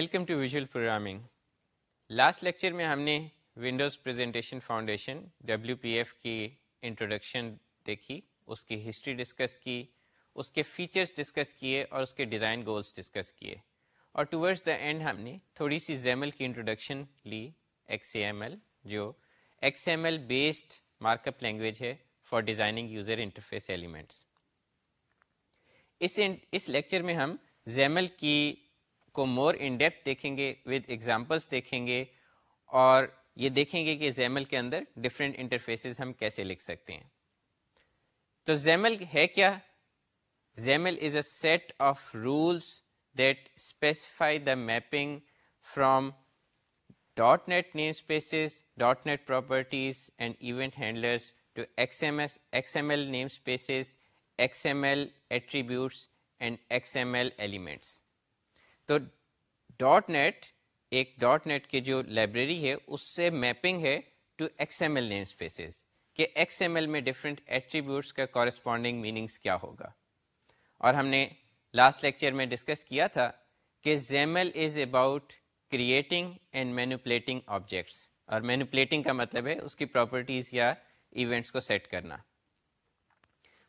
Welcome to visual programming last lecture میں ہم نے Windows Presentation Foundation W P F کی انٹروڈکشن دیکھی، اس کی ہسٹری ڈسکس کی، اس کے فیچرس ڈسکس کیے اور اس کے ڈیزائن گولس ڈسکس کیے۔ اور ٹورڈز دا اینڈ ہم نے تھوڑی سی زیمل کی انٹروڈکشن لی ایکس اے ایم ایل جو X M L based markup اپ لینگویج ہے for designing user interface elements us lecture میں ہم زیمل کی کو مور ان ڈیپتھ دیکھیں گے ود ایگزامپلس دیکھیں گے، اور یہ دیکھیں گے کہ زیمل کے اندر ڈفرینٹ انٹرفیسز ہم کیسے لکھ سکتے ہیں۔ تو زیمل ہے کیا؟ XAML is a set of rules that specify the mapping from dot net namespaces dot net properties and event handlers to X M S X M L namespaces X M L attributes and X M L elements تو dot net, ایک dot net کی جو library ہے، اس سے mapping ہے to X M L namespaces کہ X M L میں ڈفرینٹ ایٹریبیوٹس کا کورسپونڈنگ میننگس کیا ہوگا۔ اور ہم نے لاسٹ لیکچر میں ڈسکس کیا تھا کہ XAML is about creating and manipulating objects اور مینوپلیٹنگ کا مطلب ہے اس کی پراپرٹیز یا ایونٹس کو سیٹ کرنا۔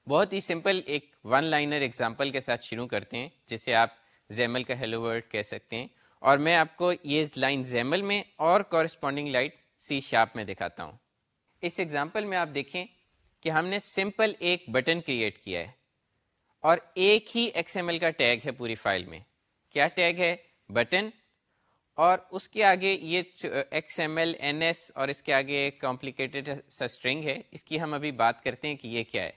بہت ہی سمپل ایک ون لائنر ایگزامپل کے ساتھ شروع کرتے ہیں، جسے آپ زیمل کا ہیلو ورڈ کہہ سکتے ہیں۔ اور میں آپ کو یہ لائن زیمل میں اور کورسپونڈنگ لائٹ سی شاپ میں دکھاتا ہوں۔ اس ایگزامپل میں آپ دیکھیں کہ ہم نے سمپل ایک بٹن کریٹ کیا ہے اور ایک ہی ایکس ایم ایل کا ٹیگ ہے پوری فائل میں۔ کیا ٹیگ ہے؟ بٹن اور اس کے آگے یہ X M L N S اور اس کے آگے کمپلیکیٹڈ سسٹرنگ ہے۔ اس کی ہم ابھی بات کرتے ہیں کہ یہ کیا ہے۔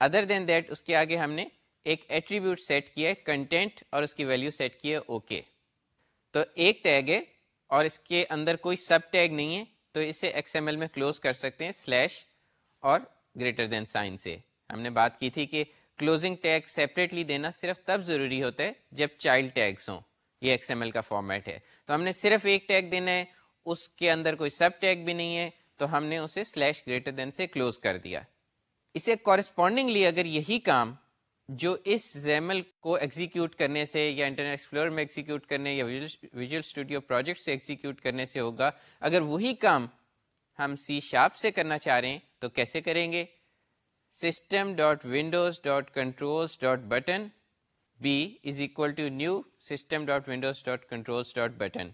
ادر دین دیٹ اس کے آگے ہم نے ایک ایٹریبیوٹ سیٹ کیا ہے کنٹینٹ اور اس کی ویلیو سیٹ کی ہے اوکے تو ایک ٹیگ ہے اور اس کے اندر کوئی سب ٹیگ نہیں ہے، تو اسے ایکس ایم ایل میں کلوز کر سکتے ہیں سلیش اور گریٹر دین سائن سے۔ ہم نے بات کی تھی کہ کلوزنگ ٹیگ سیپریٹلی دینا صرف تب ضروری ہوتا ہے جب چائلڈ ٹیگس ہوں۔ یہ ایکس ایم ایل کا فارمیٹ ہے۔ تو ہم نے صرف ایک ٹیگ دینا ہے، اس کے اندر کوئی سب ٹیگ بھی نہیں ہے، تو ہم نے اسے سلیش گریٹر دین سے کلوز کر دیا۔ اسے کورسپونڈنگلی اگر یہی کام جو اس زیمل کو ایگزیکیوٹ کرنے سے یا انٹرنیٹ ایکسپلور میں ایگزیکیوٹ کرنے یا ویژول اسٹوڈیو پروجیکٹ سے ایگزیکیوٹ کرنے سے ہوگا، اگر وہی کام ہم سی شاپ سے کرنا چاہ رہے ہیں، تو کیسے کریں گے؟ System dot Windows dot controls dot button B is equal to new system dot Windows dot controls dot button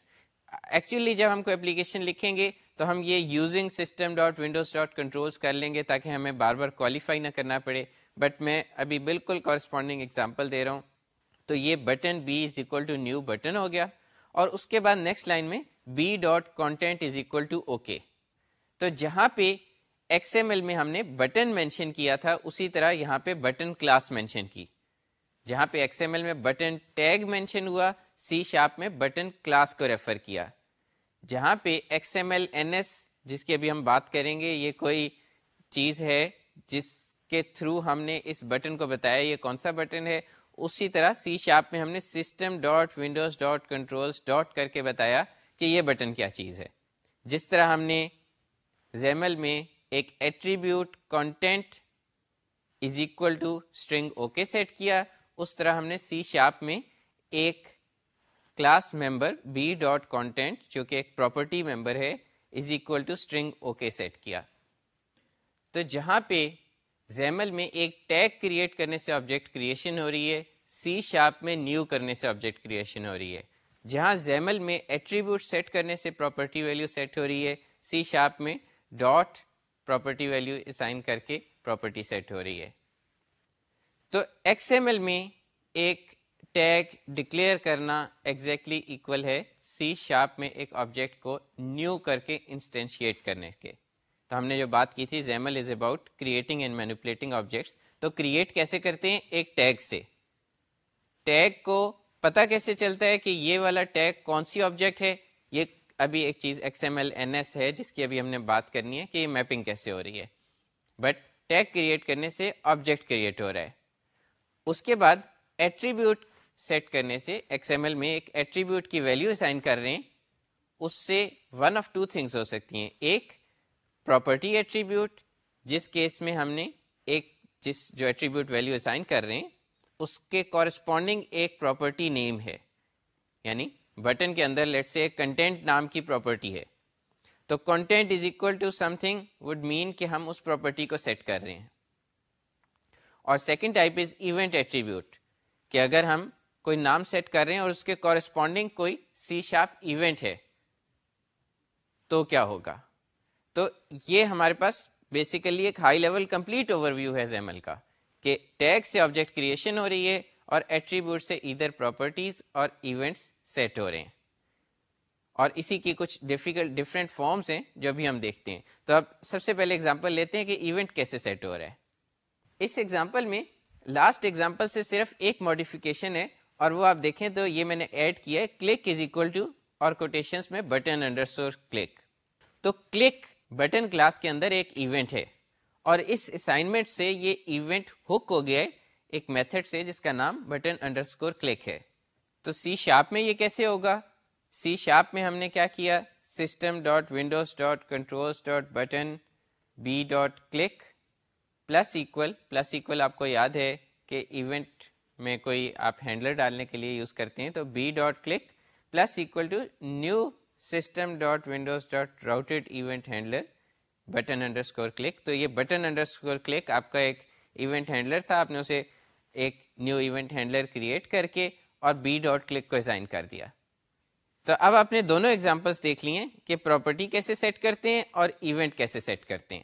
actually جب ہم کو اپلیکیشن لکھیں گے، تو ہم یہ using system dot Windows dot controls کر لیں گے تاکہ ہمیں بار بار کوالیفائی نہ کرنا پڑے۔ بٹ میں ابھی بالکل کورسپونڈنگ اگزامپل دے رہا ہوں۔ تو یہ button B is equal to new button ہو گیا اور اس کے بعد نیکسٹ لائن میں B dot content is equal to okay تو جہاں پہ ایکس ایم ایل میں ہم نے بٹن مینشن کیا تھا، اسی طرح یہاں پہ بٹن کلاس مینشن کی۔ جہاں پہ ایکس ایم ایل میں بٹن ٹیگ مینشن ہوا سی شاپ میں بٹن کلاس کو ریفر کیا۔ جہاں پہ X M L N S جس کی ابھی ہم بات کریں گے، یہ کوئی چیز ہے جس کے تھرو ہم نے اس بٹن کو بتایا، یہ کون سا بٹن ہے؟ اسی طرح سی شاپ میں ہم نے system dot Windows dot control dot کر کے بتایا کہ یہ بٹن کیا چیز ہے۔ جس طرح ہم نے زیمل میں ایک attribute content is equal to string okay set کیا، اس طرح ہم نے سی شاپ میں ایک class member B dot content جو کہ ایک پراپرٹی ممبر ہے is equal to string okay set کیا۔ تو جہاں پہ زیمل میں ایک ٹیگ کریٹ کرنے سے آبجیکٹ کریشن ہو رہی ہے سی شاپ میں نیو کرنے سے آبجیکٹ کریشن ہو رہی ہے۔ جہاں زیمل میں ایٹریبیوٹ سیٹ کرنے سے پراپرٹی ویلیو سیٹ ہو رہی ہے سی شاپ میں ڈاٹ پراپرٹی ویلیو اسائن کر کے پراپرٹی سیٹ ہو رہی ہے۔ تو ایکس ایم ایل میں ایک ٹیگ ڈکلیئر کرنا ایگزیکٹلی exactly اکول ہے سی شاپ میں ایک آبجیکٹ کو نیو کر کے انسٹینشیٹ کرنے کے۔ تو ہم نے جو بات کی تھی XAML is about creating and manipulating objects تو کریٹ کیسے کرتے ہیں؟ ایک ٹیگ سے. ٹیگ کو پتا کیسے چلتا ہے کہ یہ والا ٹیگ کون سی آبجیکٹ ہے؟ یہ ابھی ایک چیز X M L N S ہے، جس کی ابھی ہم نے بات کرنی ہے کہ یہ میپنگ کیسے ہو رہی ہے. بٹ ٹیگ کریٹ کرنے سے آبجیکٹ کریٹ ہو رہا ہے. اس کے بعد ایٹریبیوٹ سیٹ کرنے سے ایکس ایم ایل میں ایک ایٹریبیوٹ کی ویلیو اسائن کر رہے ہیں. اس سے ون آف ٹو تھنگس ہو سکتی ہیں. ایک پراپرٹی ایٹریبیوٹ، جس کیس میں ہم نے ایک جس جو ایٹریبیوٹ ویلیو اسائن کر رہے ہیں، اس کے کورسپونڈنگ ایک پراپرٹی نیم ہے۔ یعنی بٹن کے اندر لیٹ سے کنٹینٹ نام کی پراپرٹی ہے۔ تو content is equal to something would mean کہ ہم اس پراپرٹی کو سیٹ کر رہے ہیں۔ اور second type is event attribute کہ اگر ہم کوئی نام سیٹ کر رہے ہیں اور اس کے کورسپونڈنگ کوئی سی شاپ ایونٹ ہے، تو کیا ہوگا؟ تو یہ ہمارے پاس بیسیکلی ایک high level complete overview ہے زیمل کا کہ ٹیگ سے آبجیکٹ کریشن ہو رہی ہے اور ایٹریبیوٹ سے ادھر پراپرٹیز اور ایونٹس سیٹ ہو رہے ہیں۔ اور اسی کی کچھ ڈیفیکلٹ ڈفرینٹ فارمس ہیں جو بھی ہم دیکھتے ہیں۔ تو اب سب سے پہلے اگزامپل لیتے ہیں کہ ایونٹ کیسے سیٹ ہو رہا ہے۔ اس ایگزامپل میں لاسٹ ایگزامپل سے صرف ایک ماڈیفکیشن ہے اور وہ آپ دیکھیں تو یہ میں نے ایڈ کیا ہے کلک از اکول ٹو اور کوٹیشن میں بٹن انڈر سور کلک تو کلک بٹن کلاس کے اندر ایک ایونٹ ہے۔ اور اس اسائنمنٹ سے یہ ایونٹ ہک ہو گیا ہے ایک میتھڈ سے جس کا نام بٹن انڈر اسکور کلک ہے۔ تو سی شاپ میں یہ کیسے ہوگا؟ سی شاپ میں ہم نے کیا کیا؟ System dot Windows dot control dot button B dot click plus equal plus equal آپ کو یاد ہے کہ ایونٹ میں کوئی آپ ہینڈلر ڈالنے کے لیے یوز کرتے ہیں تو B dot click plus equal to new system dot Windows dot routed event handler button underscore click تو یہ بٹن انڈر اسکور کلک آپ کا ایک ایونٹ ہینڈلر تھا، آپ نے اسے ایک نیو ایونٹ ہینڈلر کریٹ کر کے اور بی ڈاٹ کلک کو ڈیزائن کر دیا۔ تو اب آپ نے دونوں ایگزامپلس دیکھ لیے کہ پراپرٹی کیسے سیٹ کرتے ہیں اور ایونٹ کیسے سیٹ کرتے ہیں۔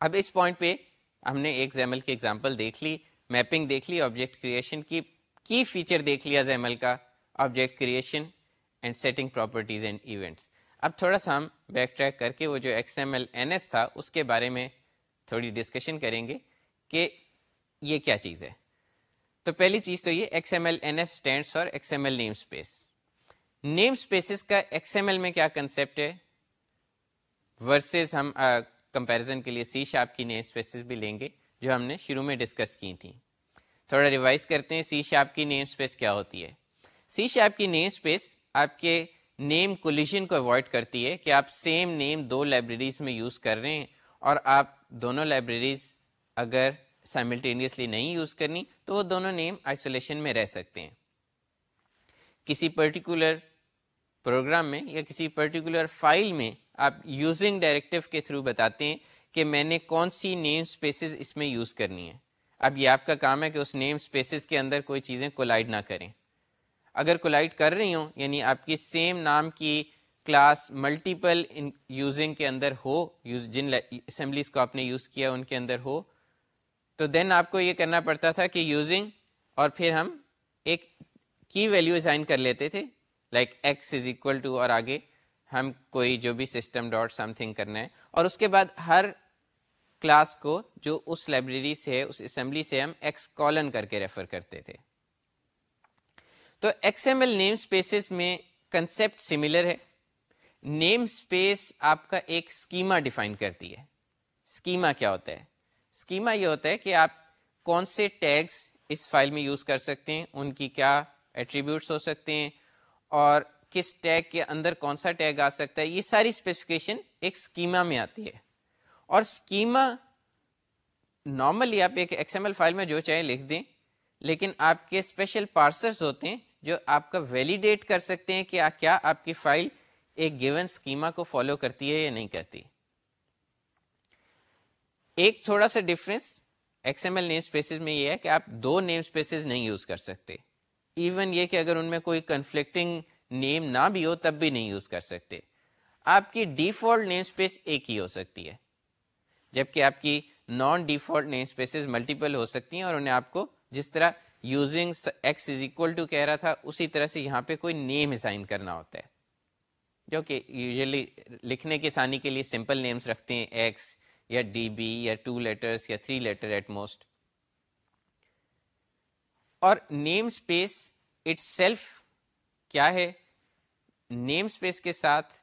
اب اس پوائنٹ پہ ہم نے ایک زیمل کی ایگزامپل دیکھ لی میپنگ دیکھ لی آبجیکٹ کریشن کی کی فیچر دیکھ لیا زیمل کا object creation and setting properties and events اب تھوڑا سا ہم بیک ٹریک کر کے وہ جو X M L N S تھا، اس کے بارے میں تھوڑی ڈسکشن کریں گے کہ یہ کیا چیز ہے۔ تو پہلی چیز تو یہ X M L N S stands for X M L namespace namespaces کا ایکس ایم ایل میں کیا کنسپٹ ہے؟ ورسز ہم کمپیرزن کے لیے سی شاپ کی نیم اسپیسیز بھی لیں گے، جو ہم نے شروع میں ڈسکس کی تھیں۔ تھوڑا ریوائز کرتے ہیں سی شاپ کی نیم اسپیس کیا ہوتی ہے۔ سی شاپ کی نیم اسپیس آپ کے نیم کولیشن کو اوائڈ کرتی ہے کہ آپ سیم نیم دو لائبریریز میں یوز کر رہے ہیں اور آپ دونوں لائبریریز اگر سائملٹینیسلی نہیں یوز کرنی تو وہ دونوں نیم آئسولیشن میں رہ سکتے ہیں۔ کسی پرٹیکولر پروگرام میں یا کسی پرٹیکولر فائل میں آپ یوزنگ ڈائریکٹو کے تھرو بتاتے ہیں کہ میں نے کون سی نیم اسپیسیز اس میں یوز کرنی ہے۔ اب یہ آپ کا کام ہے کہ اس نیم اسپیسیز کے اندر کوئی چیزیں کولائڈ نہ کریں۔ اگر کولائڈ کر رہی ہوں یعنی آپ کی سیم نام کی کلاس ملٹیپل یوزنگ کے اندر ہو جن اسمبلیز کو آپ نے یوز کیا ان کے اندر ہو، تو دین آپ کو یہ کرنا پڑتا تھا کہ یوزنگ اور پھر ہم ایک کی ویلیو اسائن کر لیتے تھے like X is equal to اور آگے ہم کوئی جو بھی سسٹم ڈاٹ سم تھنگ کرنا ہے۔ اور اس کے بعد ہر کلاس کو جو اس لائبریری سے، اس اسمبلی سے ہم ایکس کالن کر کے ریفر کرتے تھے۔ تو X M L namespaces میں کنسپٹ سملر ہے۔ نیم اسپیس آپ کا ایک اسکیما ڈیفائن کرتی ہے۔ اسکیما کیا ہوتا ہے؟ اسکیما یہ ہوتا ہے کہ آپ کون سے ٹیگس اس فائل میں یوز کر سکتے ہیں، ان کی کیا ایٹریبیوٹس ہو سکتے ہیں، اور کس ٹیگ کے اندر کون سا ٹیگ آ سکتا ہے۔ یہ ساری اسپیسیفکیشن ایک اسکیما میں آتی ہے۔ اور اسکیما نارملی آپ ایک ایکس ایم ایل فائل میں جو چاہے لکھ دیں، لیکن آپ کے اسپیشل پارسرز ہوتے ہیں جو آپ کا ویلیڈیٹ کر سکتے ہیں کہ کیا آپ کی فائل ایک گیون اسکیما کو فالو کرتی ہے یا نہیں کرتی۔ ایک تھوڑا سا difference X M L namespaces میں یہ ہے کہ آپ دو نیم اسپیسیز نہیں یوز کر سکتے۔ ایون یہ کہ اگر ان میں کوئی کنفلکٹنگ نیم نہ بھی ہو تب بھی نہیں یوز کر سکتے۔ آپ کی ڈیفالٹ نیم اسپیس ایک ہی ہو سکتی ہے۔ جبکہ آپ کی non default namespaces multiple ہو سکتی ہیں اور انہیں آپ کو جس طرح using X is equal to کہہ رہا تھا، اسی طرح سے یہاں پہ کوئی نیم اسائن کرنا ہوتا ہے۔ جو کہ یوزلی لکھنے کی آسانی کے لیے سمپل نیمس رکھتے ہیں ایکس یا ڈی بی یا ٹو لیٹرس یا تھری لیٹر ایٹ موسٹ اور نیم اسپیس اٹ سیلف کیا ہے؟ نیم اسپیس کے ساتھ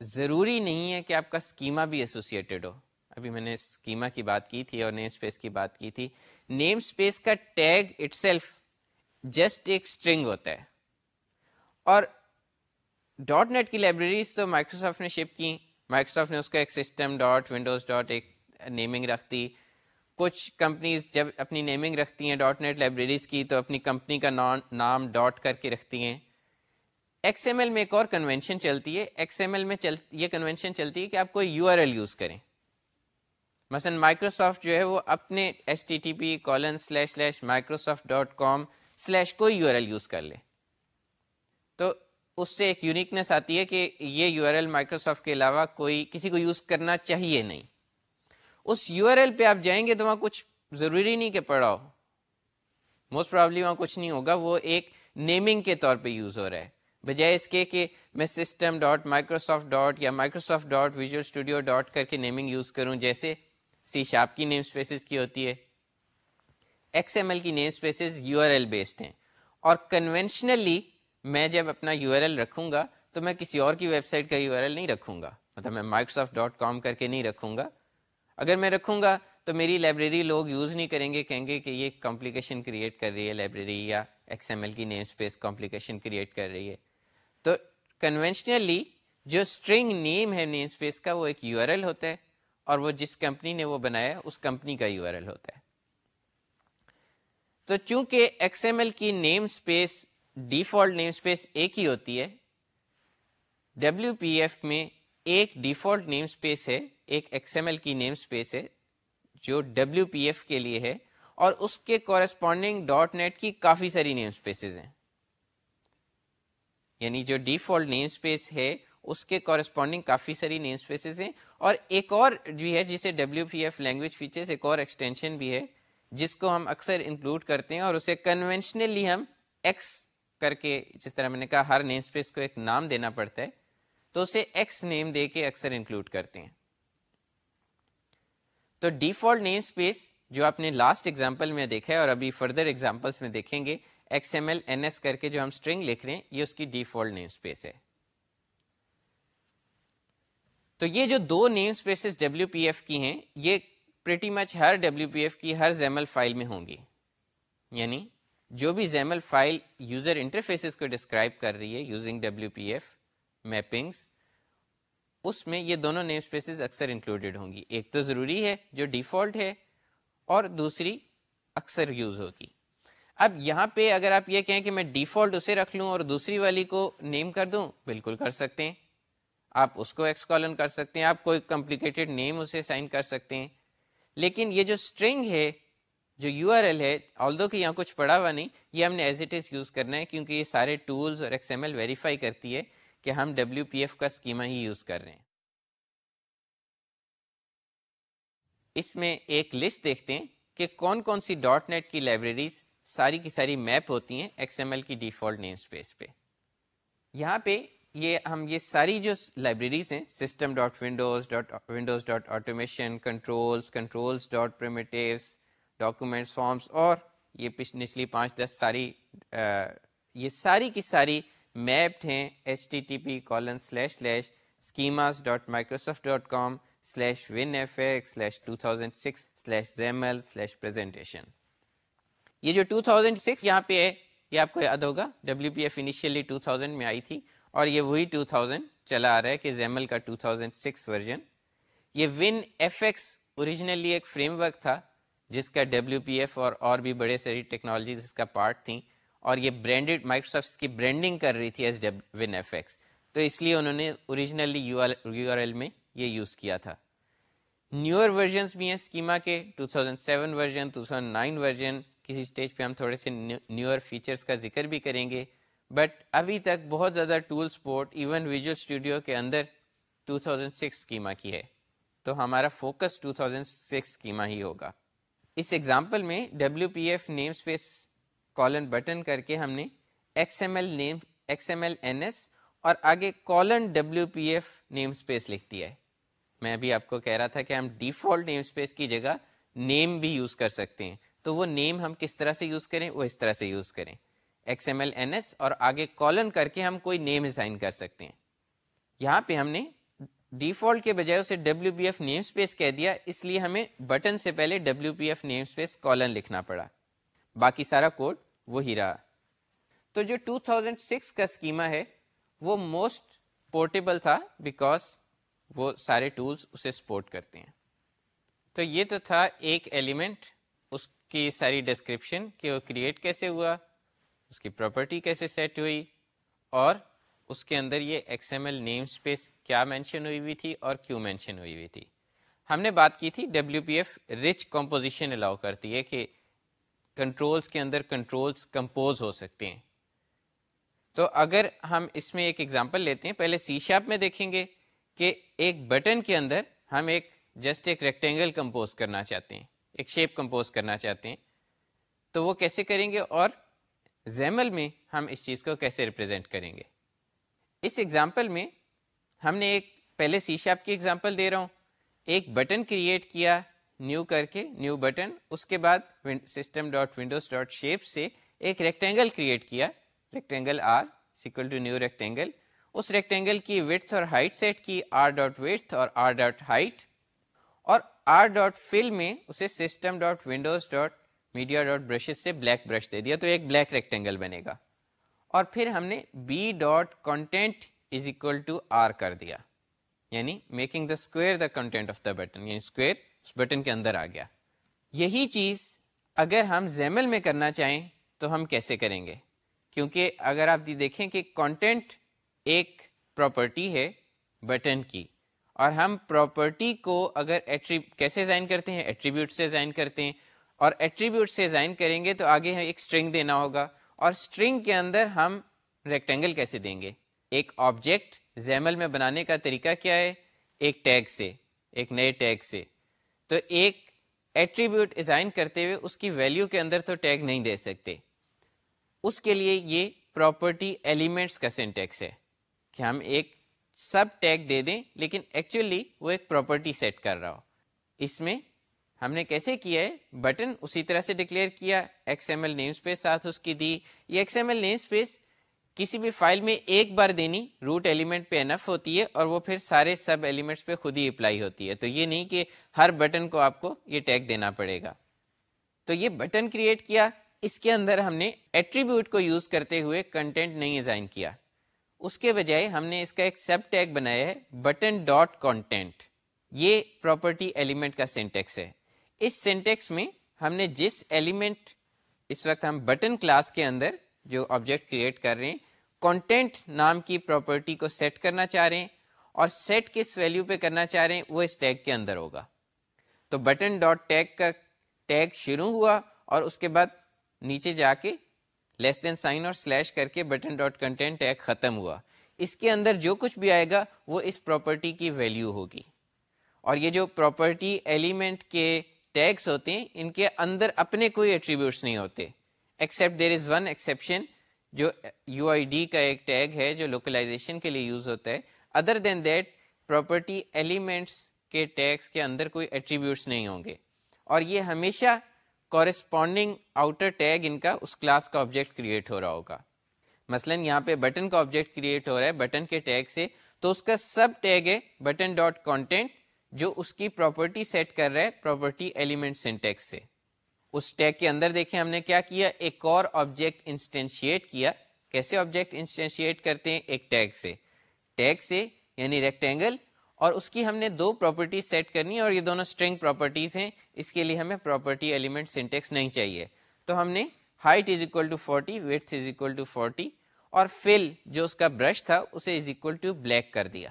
ضروری نہیں ہے کہ آپ کا اسکیما بھی ایسوسیٹیڈ ہو۔ ابھی میں نے اسکیما کی بات کی تھی اور نیم اسپیس کی بات کی تھی۔ نیم اسپیس کا ٹیگ اٹ سیلف جسٹ ایک اسٹرنگ ہوتا ہے اور ڈاٹ نیٹ کی لائبریریز تو مائکروسافٹ نے شپ کی مائکروسافٹ نے اس کا ایک سسٹم ڈاٹ ونڈوز ڈاٹ ایک نیمنگ رکھتی کچھ کمپنیز جب اپنی نیمنگ رکھتی ہیں ڈاٹ نیٹ لائبریریز کی تو اپنی کمپنی کا نام ڈاٹ کر کے رکھتی ہیں ایکس ایم ایل میں ایک اور کنوینشن چلتی ہے ایکس ایم ایل میں چل یہ کنوینشن چلتی ہے کہ آپ کوئی یو آر ایل یوز کریں مثلا مائکروسافٹ جو ہے وہ اپنے S T T P colon slash slash Microsoft dot com slash کوئی یو آر ایل یوز کر لے۔ تو اس سے ایک یونیکنیس آتی ہے کہ یہ یو آر ایل مائکروسافٹ کے علاوہ کوئی کسی کو یوز کرنا چاہیے نہیں۔ اس یو آر ایل پہ آپ جائیں گے تو وہاں کچھ ضروری نہیں کہ پڑھا ہو۔ موسٹ پرابلی وہاں کچھ نہیں ہوگا، وہ ایک نیمنگ کے طور پہ یوز ہو رہا ہے۔ بجائے اس کے کہ میں سسٹم ڈاٹ مائکروسافٹ ڈاٹ یا Microsoft dot Visual Studio dot کر کے نیمنگ یوز کروں، جیسے سی شاپ کی نیم اسپیسیز کی ہوتی ہے. ایکس ایم ایل کی namespaces U R L based ہیں. اور کنوینشنلی میں جب اپنا یو آر ایل رکھوں گا تو میں کسی اور کی ویب سائٹ کا یو آر ایل نہیں رکھوں گا. مطلب میں مائکروسافٹ ڈاٹ کام کر کے نہیں رکھوں گا. اگر میں رکھوں گا تو میری لائبریری لوگ یوز نہیں کریں گے، کہیں گے کہ یہ کمپلیکیشن کریٹ کر رہی ہے لائبریری یا ایکس ایم ایل کی نیم اسپیس کمپلیکیشن کریٹ کر رہی ہے. تو کنونشنلی جو اسٹرنگ نیم ہے نیم اسپیس کا وہ ایک یو آر ایل ہوتا ہے. اور وہ جس کمپنی نے وہ بنایا، اس کمپنی کا یو آر ایل ہوتا ہے۔ تو چونکہ ایکس ایم ایل کی نیم اسپیس ڈیفالٹ نیم اسپیس ایک ہی ہوتی ہے ڈبلو پی ایف میں ایک ڈیفالٹ نیم اسپیس ہے، ایک ایکس ایم ایل کی نیم اسپیس ہے جو ڈبلو پی ایف کے لیے ہے، اور اس کے کورسپونڈنگ ڈاٹ نیٹ کی کافی ساری نیم اسپیسیز ہیں۔ یعنی جو ڈیفالٹ نیم اسپیس ہے اس کے کورسپونڈنگ کافی ساری نیم اسپیسیز ہیں۔ اور ایک اور بھی ہے جسے W P F language features ایک اور ایکسٹینشن بھی ہے، جس کو ہم اکثر انکلوڈ کرتے ہیں اور اسے کنونشنلی ہم ایکس کر کے جس طرح میں نے کہا، ہر نیم اسپیس کو ایک نام دینا پڑتا ہے، تو اسے ایکس نیم دے کے اکثر انکلوڈ کرتے ہیں۔ تو ڈیفالٹ نیم اسپیس جو آپ نے لاسٹ ایگزامپل میں دیکھا ہے اور ابھی فردر ایگزامپلس میں دیکھیں گے X M L N S کر کے جو ہم اسٹرنگ لکھ رہے ہیں، یہ اس کی ڈیفالٹ نیم اسپیس ہے۔ تو یہ جو دو namespaces W P F کی ہیں، یہ پریٹی مچ ہر ڈبلو پی ایف کی، ہر زیمل فائل میں ہوں گی۔ یعنی جو بھی زیمل فائل یوزر انٹرفیسز کو ڈسکرائب کر رہی ہے using W P F mappings اس میں یہ دونوں نیم اسپیسیز اکثر انکلوڈیڈ ہوں گی۔ ایک تو ضروری ہے جو ڈیفالٹ ہے اور دوسری اکثر یوز ہوگی۔ اب یہاں پہ اگر آپ یہ کہیں کہ میں ڈیفالٹ اسے رکھ لوں اور دوسری والی کو نیم کر دوں، بالکل کر سکتے ہیں۔ آپ اس کو ایکس کالن کر سکتے ہیں، آپ کوئی کمپلیکیٹڈ نیم اسے سائن کر سکتے ہیں۔ لیکن یہ جو اسٹرنگ ہے، جو یو آر ایل ہے آل دو کہ یہاں کچھ پڑا ہوا نہیں، یہ ہم نے ایز اٹ از یوز کرنا ہے، کیونکہ یہ سارے ٹولز اور ایکس ایم ایل ویریفائی کرتی ہے کہ ہم ڈبلو پی ایف کا اسکیما ہی یوز کر رہے ہیں۔ اس میں ایک لسٹ دیکھتے ہیں کہ کون کون سی ڈاٹ نیٹ کی لائبریریز ساری کی ساری میپ ہوتی ہیں ایکس ایم ایل کی ڈیفالٹ نیم اسپیس پہ۔ یہاں پہ یہ ہم یہ ساری جو لائبریریز ہیں system dot Windows dot Windows dot automation controls controls dot primitives documents forms اور یہ نچلی پانچ دس ساری یہ ساری کی ساری میپڈ ہیں H T T P colon slash slash schemas dot Microsoft dot com slash WinFX slash two thousand six slash slash presentation یہ جو 2006 یہاں پہ ہے، یہ آپ کو یاد ہوگا ڈبلو پی ایف انیشیلی 2000 میں آئی تھی اور یہ وہی 2000 چلا آ رہا ہے کہ زیمل کا 2006 ورژن۔ یہ ون ایف ایکس اوریجنلی ایک فریم ورک تھا، جس کا ڈبلو پی ایف اور اور بھی بڑے ساری ٹیکنالوجیز اس کا پارٹ تھیں۔ اور یہ برانڈیڈ مائکروسافٹ کی برانڈنگ کر رہی تھی ایس ون ایف ایکس۔ تو اس لیے انہوں نے اوریجنلی یو آر ایل میں یہ یوز کیا تھا۔ نیور ورژنس بھی ہیں اسکیما کے 2007 ورژن 2009 ورژن۔ کسی اسٹیج پہ ہم تھوڑے سے نیور فیچرس کا ذکر بھی کریں گے۔ بٹ ابھی تک بہت زیادہ tool support even Visual Studio کے اندر 2006 اسکیما کی ہے تو ہمارا فوکس 2006 اسکیما ہی ہوگا اس ایگزامپل میں W P F namespace colon button کر کے ہم نے X M L name X M L N S اور آگے colon W P F namespace لکھ دیا ہے میں ابھی آپ کو کہہ رہا تھا کہ ہم ڈیفالٹ نیم اسپیس کی جگہ نیم بھی یوز کر سکتے ہیں تو وہ نیم ہم کس طرح سے یوز کریں وہ اس طرح سے یوز کریں X M L N S اور آگے کالن کر کے ہم کوئی نیم اسائن کر سکتے ہیں۔ یہاں پہ ہم نے ڈیفالٹ کے بجائے اسے W P F namespace کہہ دیا، اس لیے ہمیں بٹن سے پہلے W P F namespace colon لکھنا پڑا۔ باقی سارا کوڈ وہی رہا۔ تو جو 2006 کا اسکیما ہے، وہ موسٹ پورٹیبل تھا بیکاز وہ سارے ٹولس اسے سپورٹ کرتے ہیں۔ تو یہ تو تھا ایک ایلیمنٹ اس کی ساری ڈسکرپشن کہ وہ کریٹ کیسے ہوا۔ اس کی پراپرٹی کیسے سیٹ ہوئی اور اس کے اندر یہ ایکس ایم ایل نیم اسپیس کیا مینشن ہوئی ہوئی تھی اور کیوں مینشن ہوئی ہوئی تھی۔ ہم نے بات کی تھی W P F rich composition allow کرتی ہے کہ کنٹرولز کے اندر کنٹرولز کمپوز ہو سکتے ہیں۔ تو اگر ہم اس میں ایک ایگزامپل لیتے ہیں، پہلے سی شاپ میں دیکھیں گے کہ ایک بٹن کے اندر ہم ایک جسٹ ایک ریکٹینگل کمپوز کرنا چاہتے ہیں، ایک شیپ کمپوز کرنا چاہتے ہیں۔ تو وہ کیسے کریں گے اور زیمل میں ہم اس چیز کو کیسے ریپرزینٹ کریں گے؟ اس ایگزامپل میں ہم نے ایک پہلے سی شاپ کی ایگزامپل دے رہا ہوں۔ ایک بٹن کریٹ کیا نیو کر کے نیو بٹن اس کے بعد system dot Windows dot shape سے ایک ریکٹینگل کریٹ کیا۔ Rectangle R equal to new rectangle us rectangle کی وتھ اور ہائٹ سیٹ کی آر ڈاٹ وتھ اور آر ڈاٹ ہائٹ اور آر ڈاٹ فل میں اسے system dot Windows dot media dot brush سے بلیک برش دے دیا تو ایک بلیک ریکٹینگل بنے گا۔ اور پھر ہم نے B dot content is equal to R کر دیا۔ یعنی making the square the content of the button یعنی اسکوئر اس بٹن کے اندر آ گیا۔ یہی چیز اگر ہم زیمل میں کرنا چاہیں تو ہم کیسے کریں گے؟ کیونکہ اگر آپ دیکھیں کہ کانٹینٹ ایک پراپرٹی ہے بٹن کی، اور ہم پراپرٹی کو اگر ایٹری کیسے ڈیزائن کرتے ہیں؟ ایٹریبیوٹ سے ڈیزائن کرتے ہیں۔ اور ایٹریبیوٹ سے ڈیزائن کریں گے تو آگے ایک اسٹرنگ دینا ہوگا اور اسٹرنگ کے اندر ہم ریکٹینگل کیسے دیں گے؟ ایک آبجیکٹ زیمل میں بنانے کا طریقہ کیا ہے؟ ایک ٹیگ سے، ایک نئے ٹیگ سے۔ تو ایک ایٹریبیوٹ ڈیزائن کرتے ہوئے اس کی ویلیو کے اندر تو ٹیگ نہیں دے سکتے۔ اس کے لیے یہ پراپرٹی ایلیمنٹس کا سینٹیکس ہے کہ ہم ایک سب ٹیگ دے دیں، لیکن ایکچولی وہ ایک پراپرٹی سیٹ کر رہا ہو۔ اس میں ہم نے کیسے کیا ہے؟ بٹن اسی طرح سے ڈکلیئر کیا X M L name space ساتھ اس کی دی۔ یہ X M L name space کسی بھی فائل میں ایک بار دینی روٹ ایلیمنٹ پہ انف ہوتی ہے اور وہ پھر سارے سب ایلیمنٹس پہ خود ہی اپلائی ہوتی ہے۔ تو یہ نہیں کہ ہر بٹن کو آپ کو یہ ٹیگ دینا پڑے گا۔ تو یہ بٹن کریٹ کیا۔ اس کے اندر ہم نے ایٹریبیوٹ کو یوز کرتے ہوئے کنٹینٹ نہیں ڈیزائن کیا۔ اس کے بجائے ہم نے اس کا ایک سب ٹیگ بنایا ہے بٹن ڈاٹ کانٹینٹ یہ پراپرٹی ایلیمنٹ کا سینٹیکس ہے۔ اس سینٹیکس میں ہم نے جس ایلیمنٹ اس وقت ہم بٹن کلاس کے اندر جو آبجیکٹ کریٹ کر رہے ہیں کانٹینٹ نام کی پراپرٹی کو سیٹ کرنا چاہ رہے ہیں اور سیٹ کس ویلیو پہ کرنا چاہ رہے ہیں، وہ اس ٹیگ کے اندر ہوگا۔ تو بٹن ڈاٹ ٹیگ کا ٹیگ شروع ہوا اور اس کے بعد نیچے جا کے لیس دین سائن اور سلیش کر کے بٹن ڈاٹ کنٹینٹ ٹیگ ختم ہوا۔ اس کے اندر جو کچھ بھی آئے گا، وہ اس پراپرٹی کی ویلیو ہوگی۔ اور یہ جو پراپرٹی ایلیمنٹ کے ٹیگس ہوتے ہیں، ان کے اندر اپنے کوئی ایٹریبیوٹس نہیں ہوتے۔ Except there is one exception جو یو آئی ڈی کا ایک ٹیگ ہے، جو لوکلائزیشن کے لیے یوز ہوتا ہے۔ Other than that property elements کے ٹیگس کے اندر کوئی ایٹریبیوٹس نہیں ہوں گے۔ اور یہ ہمیشہ کورسپونڈنگ آؤٹر ٹیگ ان کا اس کلاس کا آبجیکٹ کریٹ ہو رہا ہوگا۔ مثلا یہاں پہ بٹن کا آبجیکٹ کریٹ ہو رہا ہے بٹن کے ٹیگ سے، تو اس کا سب ٹیگ ہے بٹن ڈاٹ کانٹینٹ جو اس کی پراپرٹی سیٹ کر رہا ہے پراپرٹی ایلیمنٹ سینٹیکس سے۔ اس ٹیگ کے اندر دیکھیں ہم نے کیا کیا؟ ایک اور آبجیکٹ انسٹینشیٹ کیا۔ کیسے آبجیکٹ انسٹینشیٹ کرتے ہیں؟ ایک ٹیگ سے۔ ٹیگ سے یعنی ریکٹینگل اور اس کی ہم نے دو پراپرٹیز سیٹ کرنی ہے اور یہ دونوں اسٹرنگ پراپرٹیز ہیں۔ اس کے لیے ہمیں پراپرٹی ایلیمنٹ سینٹیکس نہیں چاہیے۔ تو ہم نے height is equal to forty width is equal to forty اور فل جو اس کا برش تھا، اسے از اکول ٹو بلیک کر دیا۔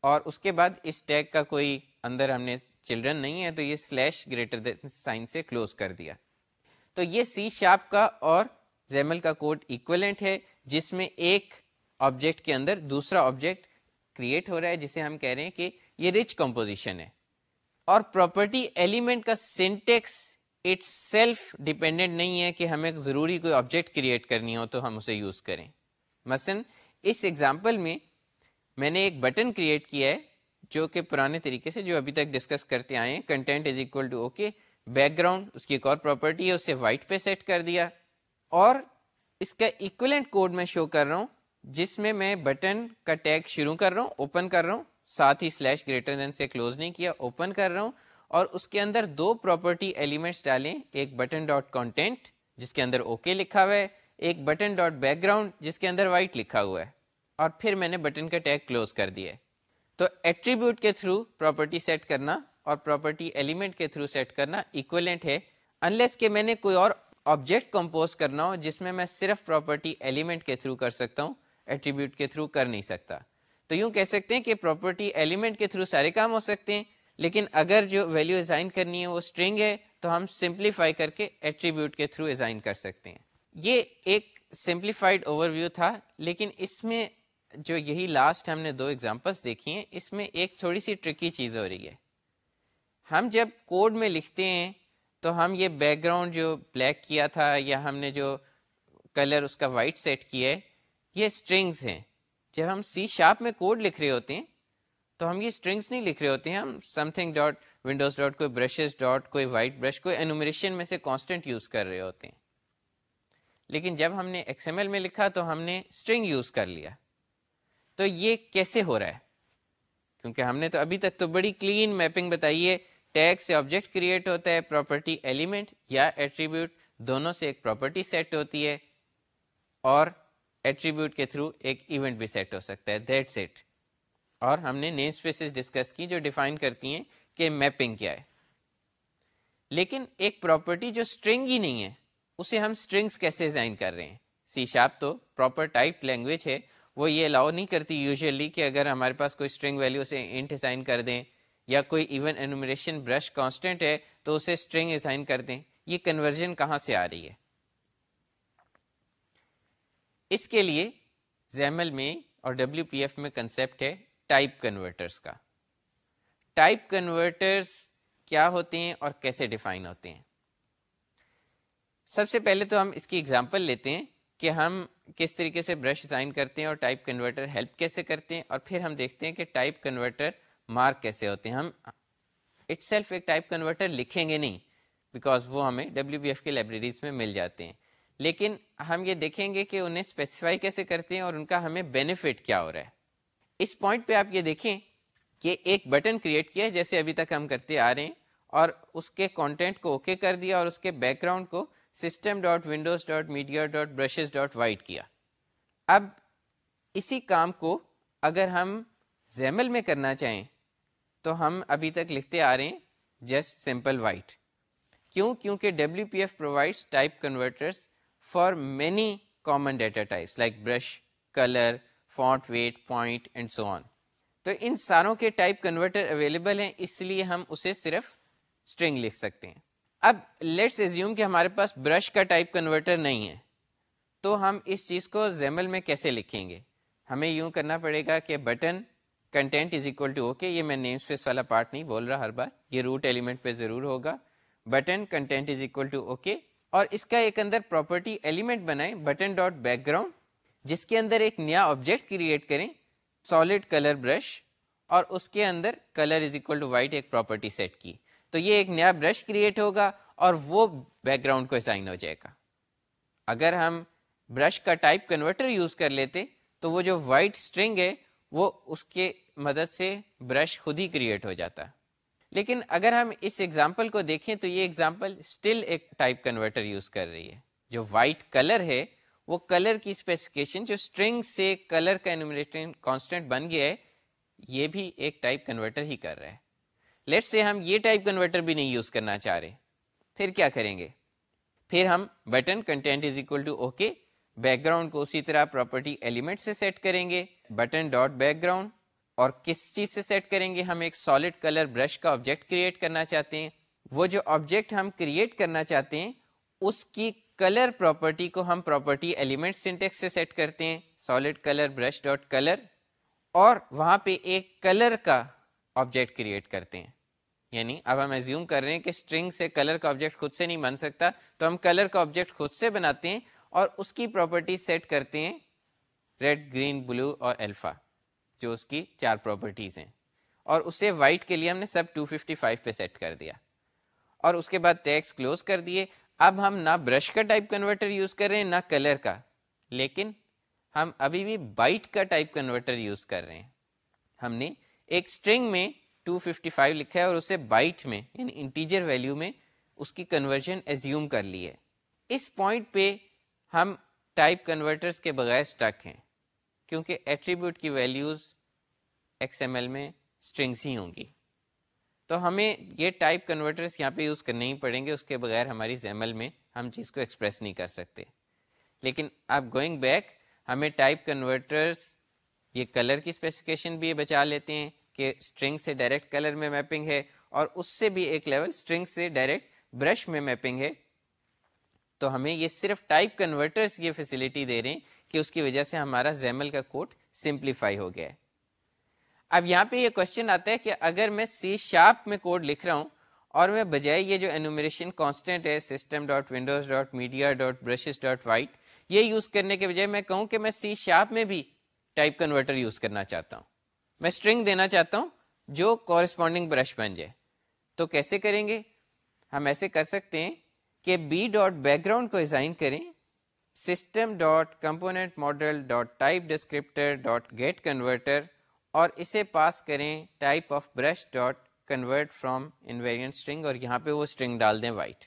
اور اس کے بعد اس ٹیگ کا کوئی اندر ہم نے چلڈرن نہیں ہے تو یہ سلیش گریٹر سائن سے کلوز کر دیا۔ تو یہ سی شاپ کا اور زیمل کا کوڈ اکولنٹ ہے، جس میں ایک آبجیکٹ کے اندر دوسرا آبجیکٹ کریٹ ہو رہا ہے، جسے ہم کہہ رہے ہیں کہ یہ رچ کمپوزیشن ہے۔ اور پراپرٹی ایلیمنٹ کا سینٹیکس اٹ سیلف ڈپینڈنٹ نہیں ہے کہ ہمیں ضروری کوئی آبجیکٹ کریٹ کرنی ہو تو ہم اسے یوز کریں۔ مثلا اس ایگزامپل میں میں نے ایک بٹن کریٹ کیا ہے۔ جو کہ پرانے طریقے سے جو ابھی تک ڈسکس کرتے آئے ہیں content is equal to okay background اس کی ایک اور پراپرٹی ہے، اسے وائٹ پہ سیٹ کر دیا اور اس کا اکولنٹ کوڈ میں شو کر رہا ہوں، جس میں میں بٹن کا ٹیگ شروع کر رہا ہوں اوپن کر رہا ہوں، ساتھ ہی سلیش گریٹر دین سے کلوز نہیں کیا اوپن کر رہا ہوں اور اس کے اندر دو پراپرٹی ایلیمنٹس ڈالیں، ایک بٹن ڈاٹ کانٹینٹ جس کے اندر اوکے okay لکھا ہوا ہے، ایک بٹن ڈاٹ بیک گراؤنڈ جس کے اندر وائٹ لکھا ہوا ہے اور پھر میں نے بٹن کا ٹیگ کلوز کر دیا ہے۔ تو ایٹریبیوٹ کے تھرو پراپرٹی سیٹ کرنا اور پراپرٹی ایلیمنٹ کے تھرو سیٹ کرنا اکویلنٹ ہے۔ انلیس کہ میں نے کوئی اور آبجیکٹ کمپوز کرنا ہو جس میں میں صرف پراپرٹی ایلیمنٹ کے تھرو کر سکتا ہوں ایٹریبیوٹ کے تھرو کر نہیں سکتا۔ تو یوں کہہ سکتے ہیں کہ پراپرٹی ایلیمنٹ کے تھرو سارے کام ہو سکتے ہیں، لیکن اگر جو ویلو ازائن کرنی ہے وہ اسٹرنگ ہے تو ہم سمپلیفائی کر کے ایٹریبیوٹ کے تھرو ازائن کر سکتے ہیں۔ یہ ایک سمپلیفائڈ اوور ویو تھا، لیکن اس میں جو یہی لاسٹ ہم نے دو ایگزامپلس دیکھی ہیں، اس میں ایک تھوڑی سی ٹرکی چیز ہو رہی ہے۔ ہم جب کوڈ میں لکھتے ہیں، تو ہم یہ بیک گراؤنڈ جو بلیک کیا تھا، یا ہم نے جو کلر اس کا وائٹ سیٹ کیا ہے، یہ اسٹرنگس ہیں۔ جب ہم سی شاپ میں کوڈ لکھ رہے ہوتے ہیں، تو ہم یہ اسٹرنگس نہیں لکھ رہے ہوتے ہیں ہم something dot Windows dot کوئی برشز ڈاٹ کوئی وائٹ برش کوئی انومریشن میں سے کانسٹنٹ یوز کر رہے ہوتے ہیں۔ لیکن جب ہم نے ایکس ایم ایل میں لکھا، تو ہم نے اسٹرنگ یوز کر لیا۔ تو یہ کیسے ہو رہا ہے؟ کیونکہ ہم نے تو ابھی تک تو بڑی کلین میپنگ بتائی ہے ٹیگ سے آبجیکٹ کریٹ ہوتا ہے پراپرٹی ایلیمنٹ یا ایٹریبیوٹ دونوں سے ایک پراپرٹی سیٹ ہوتی ہے، اور ایٹریبیوٹ کے تھرو ایک ایونٹ بھی سیٹ ہو سکتا ہے دیٹ سیٹ اور ہم نے نیم اسپیسیز ڈسکس کی جو ڈیفائن کرتی ہیں کہ میپنگ کیا ہے۔ لیکن ایک پراپرٹی جو اسٹرنگ ہی نہیں ہے، اسے ہم اسٹرنگس کیسے ڈیزائن کر رہے ہیں؟ سی شاپ تو پراپر ٹائپ لینگویج ہے وہ یہ الاؤ نہیں کرتی یوزلی کہ اگر ہمارے پاس کوئی اسٹرنگ ویلو سے انٹ اسائن کر دیں یا کوئی ایون انومریشن برش کانسٹینٹ ہے تو اسے اسٹرنگ اسائن کر دیں۔ یہ کنورژن کہاں سے آ رہی ہے؟ اس کے لیے زیمل میں اور ڈبلو پی ایف میں کنسپٹ ہے ٹائپ کنورٹرس کا۔ ٹائپ کنورٹرس کیا ہوتے ہیں اور کیسے ڈیفائن ہوتے ہیں؟ سب سے پہلے تو ہم اس کی ایگزامپل لیتے ہیں۔ کہ ہم کس طریقے سے برش سائن کرتے ہیں اور ٹائپ کنورٹر ہیلپ کیسے کرتے ہیں اور پھر ہم دیکھتے ہیں کہ ٹائپ کنورٹر مارک کیسے ہوتے ہیں۔ ہم اٹ سیلف ایک ٹائپ کنورٹر لکھیں گے نہیں بیکاز وہ ہمیں ڈبلو بی ایف کی لائبریریز میں مل جاتے ہیں۔ لیکن ہم یہ دیکھیں گے کہ انہیں اسپیسیفائی کیسے کرتے ہیں اور ان کا ہمیں بینیفٹ کیا ہو رہا ہے۔ اس پوائنٹ پہ آپ یہ دیکھیں کہ ایک بٹن کریٹ کیا جیسے ابھی تک ہم کرتے آ رہے ہیں اور اس کے کانٹینٹ کو اوکے okay کر دیا اور اس کے بیک گراؤنڈ کو system dot windows dot media dot brushes dot white کیا۔ اب اسی کام کو اگر ہم زیمل میں کرنا چاہیں تو ہم ابھی تک لکھتے آ رہے ہیں جسٹ سمپل وائٹ۔ کیوں؟ کیونکہ W P F provide type converters for many common data types like brush colour font weight point and so on تو ان ساروں کے ٹائپ کنورٹر اویلیبل ہیں، اس لیے ہم اسے صرف اسٹرنگ لکھ سکتے ہیں۔ اب لیٹس ایزیوم کہ ہمارے پاس برش کا ٹائپ کنورٹر نہیں ہے، تو ہم اس چیز کو زیمل میں کیسے لکھیں گے؟ ہمیں یوں کرنا پڑے گا کہ button content is equal to okay یہ میں نیم اسپیس والا پارٹ نہیں بول رہا ہر بار، یہ روٹ ایلیمنٹ پہ ضرور ہوگا۔ Button content is equal to okay اور اس کا ایک اندر پراپرٹی ایلیمنٹ بنائیں بٹن ڈاٹ بیک گراؤنڈ جس کے اندر ایک نیا آبجیکٹ کریٹ کریں سالڈ کلر برش اور اس کے اندر colour is equal to white ایک پراپرٹی سیٹ کی۔ تو یہ ایک نیا برش کریٹ ہوگا اور وہ بیک گراؤنڈ کو اسائن ہو جائے گا۔ اگر ہم برش کا ٹائپ کنورٹر یوز کر لیتے تو وہ جو وائٹ اسٹرنگ ہے وہ اس کے مدد سے برش خود ہی کریٹ ہو جاتا۔ لیکن اگر ہم اس ایگزامپل کو دیکھیں تو یہ ایگزامپل اسٹل ایک ٹائپ کنورٹر یوز کر رہی ہے۔ جو وائٹ کلر ہے، وہ کلر کی اسپیسیفکیشن جو اسٹرنگ سے کلر کا کانسٹنٹ بن گیا ہے، یہ بھی ایک ٹائپ کنورٹر ہی کر رہا ہے۔ لیٹ سے ہم یہ ٹائپ کنورٹر بھی نہیں یوز کرنا چاہ رہے، پھر کیا کریں گے؟ پھر ہم button content is equal to okay background کو اسی طرح پراپرٹی ایلیمنٹ سے سیٹ کریں گے بٹن ڈاٹ بیک گراؤنڈ اور کس چیز سے سیٹ کریں گے؟ ہم ایک سالڈ کلر برش کا آبجیکٹ کریٹ کرنا چاہتے ہیں۔ وہ جو آبجیکٹ ہم کریٹ کرنا چاہتے ہیں، اس کی کلر پراپرٹی کو ہم پراپرٹی ایلیمنٹ سنٹیکس سے سیٹ کرتے ہیں۔ Solid colour brush dot colour اور وہاں پہ ایک کلر کا آبجیکٹ کریٹ کرتے ہیں۔ یعنی اب ہم ایزیوم کر رہے ہیں کہ اسٹرنگ سے کلر کا آبجیکٹ خود سے نہیں بن سکتا، تو ہم کلر کا آبجیکٹ خود سے بناتے ہیں اور اس کی پراپرٹی سیٹ کرتے ہیں ریڈ گرین بلو اور الفا جو اس کی چار پراپرٹیز ہیں۔ اور اسے وائٹ کے لیے ہم نے سب 255 پہ سیٹ کر دیا۔ اور اس کے بعد ٹیکس کلوز کر دیے۔ اب ہم نہ برش کا ٹائپ کنورٹر یوز کر رہے ہیں، نہ کلر کا۔ لیکن ہم ابھی بھی بائٹ کا ٹائپ کنورٹر یوز کر رہے ہیں۔ ہم نے ایک اسٹرنگ میں 255 لکھا ہے اور اسے بائٹ میں یعنی انٹیجر ویلیو میں اس کی کنورژن ایزیوم کر لی ہے۔ اس پوائنٹ پہ ہم ٹائپ کنورٹرز کے بغیر اسٹک ہیں، کیونکہ ایٹریبیوٹ کی ویلیوز ایکس ایم ایل میں اسٹرنگس ہی ہوں گی۔ تو ہمیں یہ ٹائپ کنورٹرس یہاں پہ یوز کرنے ہی پڑیں گے، اس کے بغیر ہماری زیمل میں ہم چیز کو ایکسپریس نہیں کر سکتے۔ لیکن اب گوئنگ بیک ہمیں ٹائپ کنورٹرز یہ کلر کی اسپیسیفکیشن بھی بچا لیتے ہیں۔ کہ اسٹرنگ سے ڈائریکٹ کلر میں میپنگ ہے اور اس سے بھی ایک لیول اسٹرنگ سے ڈائریکٹ برش میں میپنگ ہے۔ تو ہمیں یہ صرف ٹائپ کنورٹرز یہ فیسلٹی دے رہے ہیں کہ اس کی وجہ سے ہمارا زیمل کا کوڈ سمپلیفائی ہو گیا ہے۔ اب یہاں پہ یہ کوشچن آتا ہے کہ اگر میں سی شارپ میں کوڈ لکھ رہا ہوں اور میں بجائے یہ جو انومریشن کانسٹینٹ ہے system dot windows dot media dot brushes dot white یہ یوز کرنے کے بجائے میں کہوں کہ میں سی شارپ میں بھی ٹائپ کنورٹر یوز کرنا چاہتا ہوں۔ میں اسٹرنگ دینا چاہتا ہوں جو کورسپونڈنگ برش بن جائے۔ تو کیسے کریں گے؟ ہم ایسے کر سکتے ہیں کہ بی ڈاٹ بیک گراؤنڈ کو ڈیزائن کریں system dot component model dot type descriptor dot get converter اور اسے پاس کریں type of brush dot convert from invariant string اور یہاں پہ وہ اسٹرنگ ڈال دیں وائٹ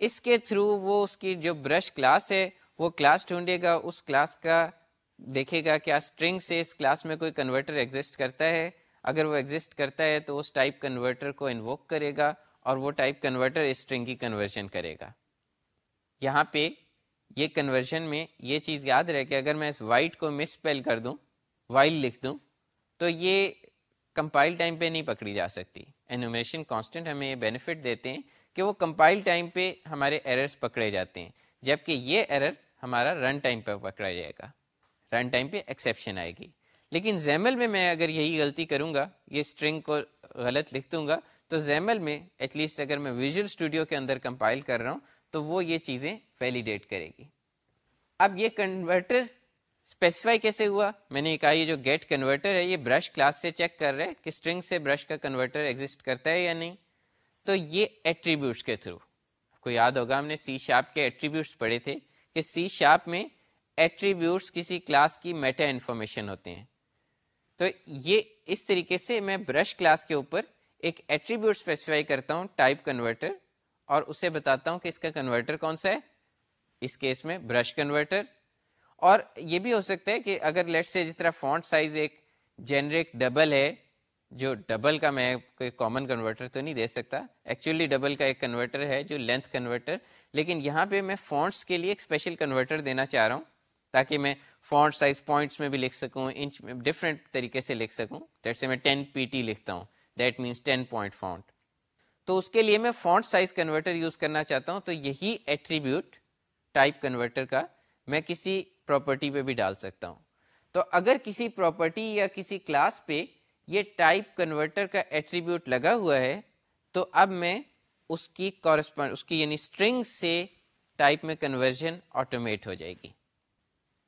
اس کے تھرو وہ اس کی جو برش کلاس ہے، وہ کلاس ڈھونڈے گا، اس کلاس کا دیکھے گا کیا اسٹرنگ سے اس کلاس میں کوئی کنورٹر ایگزسٹ کرتا ہے؟ اگر وہ ایگزسٹ کرتا ہے تو اس ٹائپ کنورٹر کو انووک کرے گا اور وہ ٹائپ کنورٹر اسٹرنگ کی کنورژن کرے گا۔ یہاں پہ یہ کنورژن میں یہ چیز یاد رہے کہ اگر میں اس وائٹ کو مس پیل کر دوں وائل لکھ دوں، تو یہ کمپائل ٹائم پہ نہیں پکڑی جا سکتی۔ اینومیشن کانسٹنٹ ہمیں یہ بینیفٹ دیتے ہیں کہ وہ کمپائل ٹائم پہ ہمارے ایررز پکڑے جاتے ہیں، جبکہ یہ ایرر ہمارا رن ٹائم پہ پکڑا جائے گا۔ رن ٹائم پہ ایکسیپشن آئے گی۔ لیکن زیمل میں میں اگر یہی غلطی کروں گا، یہ اسٹرنگ کو غلط لکھ دوں گا، تو زیمل میں ایٹ لیسٹ اگر میں ویژول اسٹوڈیو کے اندر کمپائل کر رہا ہوں، تو وہ یہ چیزیں ویلیڈیٹ کرے گی۔ اب یہ کنورٹر اسپیسیفائی کیسے ہوا؟ میں نے کہا، یہ جو گیٹ کنورٹر ہے، یہ برش کلاس سے چیک کر رہے کہ اسٹرنگ سے برش کا کنورٹر ایگزٹ کرتا ہے یا نہیں۔ تو یہ ایٹریبیوٹس کے تھرو کو یاد ہوگا، ہم نے سی شاپ کے ایٹریبیوٹس پڑھے تھے کہ سی شاپ میں ایٹریبیوٹس کسی کلاس کی میٹا انفارمیشن ہوتے ہیں۔ تو یہ اس طریقے سے میں برش کلاس کے اوپر ایک ایٹریبیوٹ اسپیسیفائی کرتا ہوں ٹائپ کنورٹر اور اسے بتاتا ہوں کہ اس کا کنورٹر کون سا ہے۔ اس کیس میں برش کنورٹر اور یہ بھی ہو سکتا ہے کہ اگر لیٹ سے جس طرح فونٹ سائز ایک جنریک ڈبل ہے، جو ڈبل کا میں کوئی کامن کنورٹر تو نہیں دے سکتا۔ ایکچولی ڈبل کا ایک کنورٹر ہے جو لینتھ کنورٹر لیکن یہاں پہ میں فونٹس کے لیے ایک اسپیشل کنورٹر دینا چاہ رہا ہوں۔ تاکہ میں فونٹ سائز پوائنٹس میں بھی لکھ سکوں، انچ میں ڈفرینٹ طریقے سے لکھ سکوں۔ دیٹ سے میں ٹین پی ٹی لکھتا ہوں۔ That means ten point font تو اس کے لیے میں فونٹ سائز کنورٹر یوز کرنا چاہتا ہوں۔ تو یہی ایٹریبیوٹ ٹائپ کنورٹر کا میں کسی پراپرٹی پہ بھی ڈال سکتا ہوں۔ تو اگر کسی پراپرٹی یا کسی کلاس پہ یہ ٹائپ کنورٹر کا ایٹریبیوٹ لگا ہوا ہے، تو اب میں اس کی کورسپونڈ اس کی یعنی اسٹرنگ سے ٹائپ میں کنورژن آٹومیٹ ہو جائے گی۔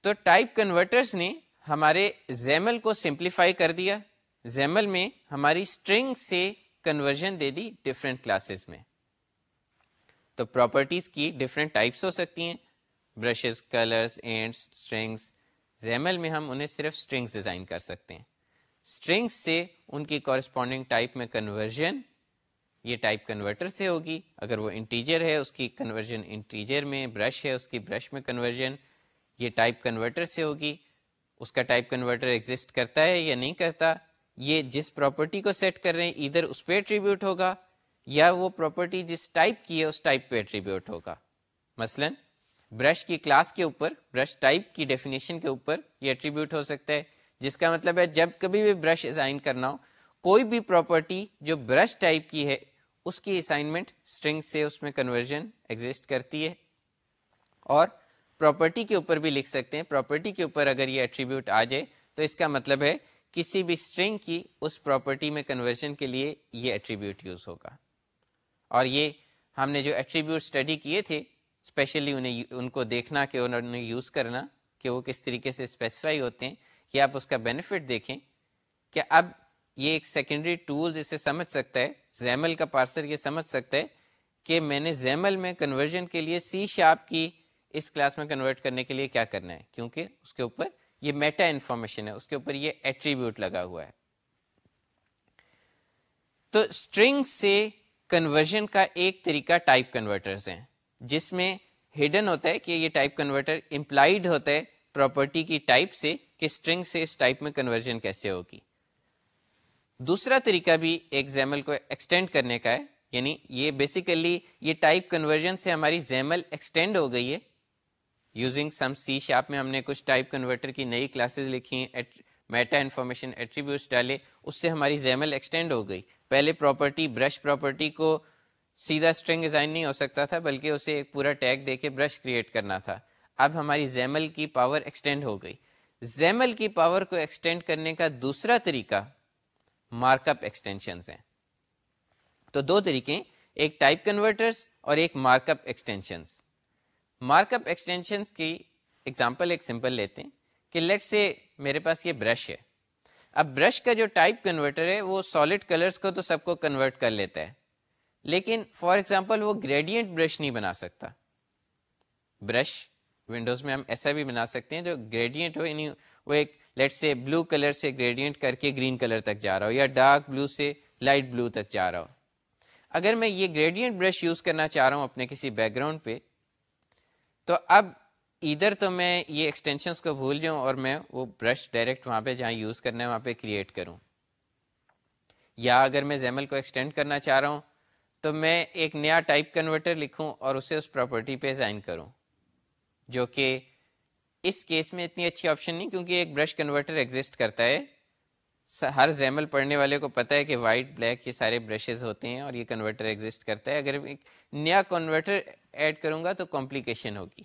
تو ٹائپ کنورٹرس نے ہمارے زیمل کو سمپلیفائی کر دیا۔ زیمل میں ہماری اسٹرنگ سے کنورژن دے دی ڈفرینٹ کلاسز میں۔ تو پراپرٹیز کی ڈفرینٹ ٹائپس ہو سکتی ہیں۔ برشز کلرز اینڈس اسٹرنگس زیمل میں ہم انہیں صرف اسٹرنگس ڈیزائن کر سکتے ہیں۔ اسٹرنگس سے ان کی کورسپونڈنگ ٹائپ میں کنورژن یہ ٹائپ کنورٹر سے ہوگی۔ اگر وہ انٹیجر ہے، اس کی کنورژن انٹیجر میں برش ہے، اس کی برش میں کنورژن یہ ٹائپ کنورٹر سے ہوگی، اس کا ٹائپ کنورٹر ایگزسٹ کرتا ہے یا نہیں کرتا، یہ جس پراپرٹی کو سیٹ کر رہے ہیں، ادھر اس پہ ایٹریبیوٹ ہوگا یا وہ پراپرٹی جس ٹائپ کی ہے، اس ٹائپ پہ ایٹریبیوٹ ہوگا۔ مثلا برش کی کلاس کے اوپر برش ٹائپ کی ڈیفینیشن کے اوپر یہ ایٹریبیوٹ ہو سکتا ہے، جس کا مطلب ہے جب کبھی بھی برش اسائن کرنا ہو، کوئی بھی پراپرٹی جو برش ٹائپ کی ہے، اس کی اسائنمنٹ اسٹرنگ سے اس میں کنورژن ایگزٹ کرتی ہے۔ اور پراپرٹی کے اوپر بھی لکھ سکتے ہیں۔ پراپرٹی کے اوپر اگر یہ ایٹریبیوٹ آ جائے تو اس کا مطلب ہے کسی بھی اسٹرنگ کی اس پراپرٹی میں کنورژن کے لیے یہ ایٹریبیوٹ یوز ہوگا۔ اور یہ ہم نے جو ایٹریبیوٹ اسٹڈی کیے تھے اسپیشلی انہیں ان کو دیکھنا کہ انہوں نے یوز کرنا کہ وہ کس طریقے سے اسپیسیفائی ہوتے ہیں کہ آپ اس کا بینیفٹ دیکھیں کہ اب یہ ایک سیکنڈری ٹول اسے سمجھ سکتا ہے زیمل کا پارسر یہ سمجھ سکتا ہے کہ میں نے زیمل میں کنورژن کے لیے سی شاپ کی اس کلاس میں کنورٹ کرنے کے لیے کیا کرنا ہے؟ کیونکہ اس کے اوپر یہ میٹا انفارمیشن ہے، اس کے اوپر یہ ایٹریبیوٹ لگا ہوا ہے۔ تو اسٹرنگ سے کنورژن کا ایک طریقہ ٹائپ کنورٹرز ہیں، جس میں ہڈن ہوتا ہے کہ یہ ٹائپ کنورٹر امپلائڈ ہوتا ہے پراپرٹی کی ٹائپ سے کہ اسٹرنگ سے اس ٹائپ میں کنورژن کیسے ہوگی۔ دوسرا طریقہ بھی ایک زیمل کو ایکسٹینڈ کرنے کا ہے یعنی یہ بیسیکلی یہ ٹائپ کنورژن سے ہماری زیمل ایکسٹینڈ ہو گئی ہے۔ یوزنگ سم سی شاپ میں ہم نے کچھ ٹائپ کنورٹر کی نئی کلاسز لکھی میٹا انفارمیشن ایٹریبیوٹس ڈالے، اس سے ہماری زیمل ایکسٹینڈ ہو گئی۔ پہلے پراپرٹی برش پراپرٹی کو سیدھا اسٹرنگ ڈیزائن نہیں ہو سکتا تھا، بلکہ اسے ایک پورا ٹیگ دے کے برش کریٹ کرنا تھا۔ اب ہماری زیمل کی پاور ایکسٹینڈ ہو گئی۔ زیمل کی پاور کو ایکسٹینڈ کرنے کا دوسرا طریقہ مارک اپ ایکسٹینشن ہیں۔ تو دو طریقے ایک ٹائپ کنورٹرس اور ایک markup extension markup extension کی ایگزامپل ایک سمپل لیتے ہیں کہ لیٹ سے میرے پاس یہ برش ہے۔ اب برش کا جو ٹائپ کنورٹر ہے وہ سالڈ کلرس کو تو سب کو کنورٹ کر لیتا ہے۔ لیکن فار ایگزامپل وہ گریڈینٹ برش نہیں بنا سکتا۔ برش ونڈوز میں ہم ایسا بھی بنا سکتے ہیں جو گریڈینٹ ہو یعنی وہ ایک لیٹ سے بلو کلر سے گریڈینٹ کر کے گرین کلر تک جا رہا ہو یا ڈارک بلو سے لائٹ بلو تک جا رہا ہو۔ اگر میں یہ گریڈینٹ برش یوز کرنا چاہ رہا ہوں اپنے کسی بیک گراؤنڈ پہ تو اب ادھر تو میں یہ ایکسٹینشنس کو بھول جاؤں اور میں وہ برش ڈائریکٹ وہاں پہ جہاں یوز کرنا ہے وہاں پہ کریٹ کروں۔ یا اگر میں زیمل کو ایکسٹینڈ کرنا چاہ رہا ہوں تو میں ایک نیا ٹائپ کنورٹر لکھوں اور اسے اس پراپرٹی پہ سائن کروں۔ جو کہ اس کیس میں اتنی اچھی آپشن نہیں کیونکہ ایک برش کنورٹر ایگزٹ کرتا ہے۔ ہر زیمل پڑھنے والے کو پتا ہے کہ وائٹ بلیک یہ سارے برشز ہوتے ہیں اور یہ کنورٹر ایگزٹ کرتا ہے۔ اگر ایک نیا کنورٹر ایڈ کروں گا تو کمپلیکیشن ہوگی۔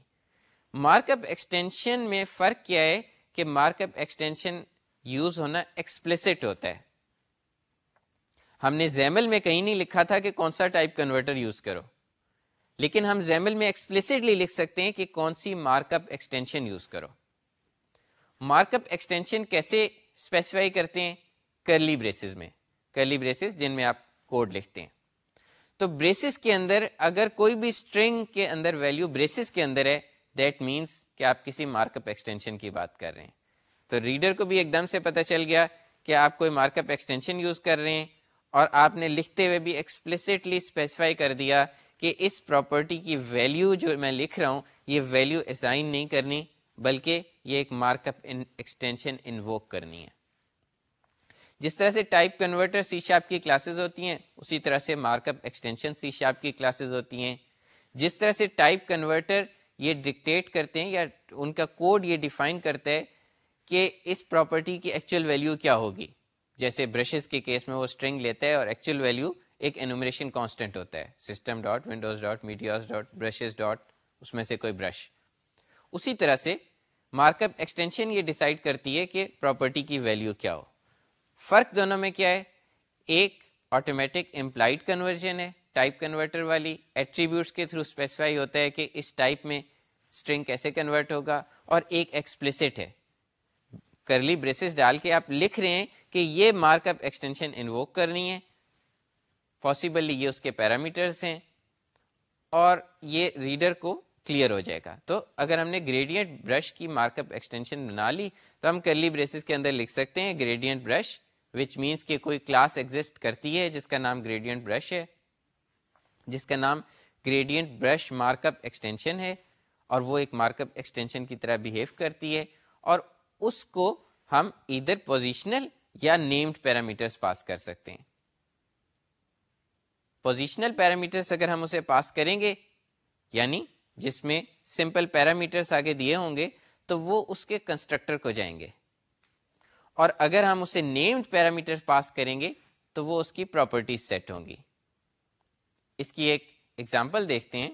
مارک اپ ایکسٹینشن میں فرق کیا ہے کہ مارک اپ ایکسٹینشن یوز ہونا ایکسپلسٹ ہوتا ہے۔ ہم نے زیمل میں کہیں نہیں لکھا تھا کہ کون سا ٹائپ کنورٹر یوز کرو۔ لیکن ہم زیمل میں ایکسپلسٹلی لکھ سکتے ہیں کہ کون سی مارک اپ ایکسٹینشن یوز کرو۔ مارک اپ ایکسٹینشن کیسے اسپیسیفائی کرتے ہیں؟ کرلی بریسز میں۔ کرلی بریسز جن میں آپ کوڈ لکھتے ہیں۔ تو بریسز کے اندر اگر کوئی بھی اسٹرنگ کے اندر ویلو بریسز کے اندر ہے دیٹ مینس کہ آپ کسی مارک اپ ایکسٹینشن کی بات کر رہے ہیں۔ تو ریڈر کو بھی ایک دم سے پتا چل گیا کہ آپ کوئی مارک اپ ایکسٹینشن یوز کر رہے ہیں اور آپ نے لکھتے ہوئے بھی ایکسپلسٹلی اسپیسیفائی کر دیا کہ اس پراپرٹی کی ویلیو جو میں لکھ رہا ہوں، یہ ویلیو اسائن نہیں کرنی، بلکہ یہ ایک مارک اپ ایکسٹینشن انووک کرنی ہے۔ جس طرح سے ٹائپ کنورٹر سی شاپ کی کلاسز ہوتی ہیں، اسی طرح سے markup extension C sharp کی کلاسز ہوتی ہیں۔ جس طرح سے ٹائپ کنورٹر یہ ڈکٹیٹ کرتے ہیں یا ان کا کوڈ یہ ڈیفائن کرتا ہے کہ اس پراپرٹی کی ایکچوئل ویلیو کیا ہوگی۔ جیسے برشز کے کیس میں وہ اسٹرنگ لیتا ہے اور ایکچوئل ویلیو ایک انومریشن کانسٹنٹ ہوتا ہے۔ System dot windows dot medias dot brushes dot اس میں سے کوئی برش اسی طرح سے مارک اپ ایکسٹینشن یہ ڈیسائڈ کرتی ہے کہ پراپرٹی کی ویلیو کیا ہو۔ فرق دونوں میں کیا ہے؟ ایک آٹومیٹک امپلائڈ کنورژن ہے ٹائپ کنورٹر والی ایٹریبیوٹس کے تھرو اسپیسیفائی ہوتا ہے کہ اس ٹائپ میں اسٹرنگ کیسے کنورٹ ہوگا اور ایک ایکسپلسٹ ہے۔ کرلی بریسز ڈال کے آپ لکھ رہے ہیں کہ یہ مارک اپ ایکسٹینشن انووک کرنی ہے۔ پاسبلی یہ اس کے پیرامیٹرس ہیں اور یہ ریڈر کو کلیئر ہو جائے گا۔ تو اگر ہم نے گریڈینٹ برش کی مارک اپ ایکسٹینشن بنا لی، تو ہم کرلی بریسز کے اندر لکھ سکتے ہیں گریڈینٹ برش وچ مینس کہ کوئی کلاس ایگزٹ کرتی ہے جس کا نام گریڈینٹ برش ہے، جس کا نام gradient brush markup extension ہے، اور وہ ایک مارک اپ ایکسٹینشن کی طرح بہیو کرتی ہے، اور اس کو ہم ادھر پوزیشنل یا نیمڈ پیرامیٹرس پاس کر سکتے ہیں۔ پوزیشنل پیرامیٹرس اگر ہم اسے پاس کریں گے یعنی جس میں سمپل پیرامیٹرس آگے دیے ہوں گے، تو وہ اس کے کنسٹرکٹر کو جائیں گے۔ اور اگر ہم اسے نیمڈ پیرامیٹر پاس کریں گے، تو وہ اس کی پراپرٹیز سیٹ ہوں گی۔ اس کی ایک ایگزامپل دیکھتے ہیں۔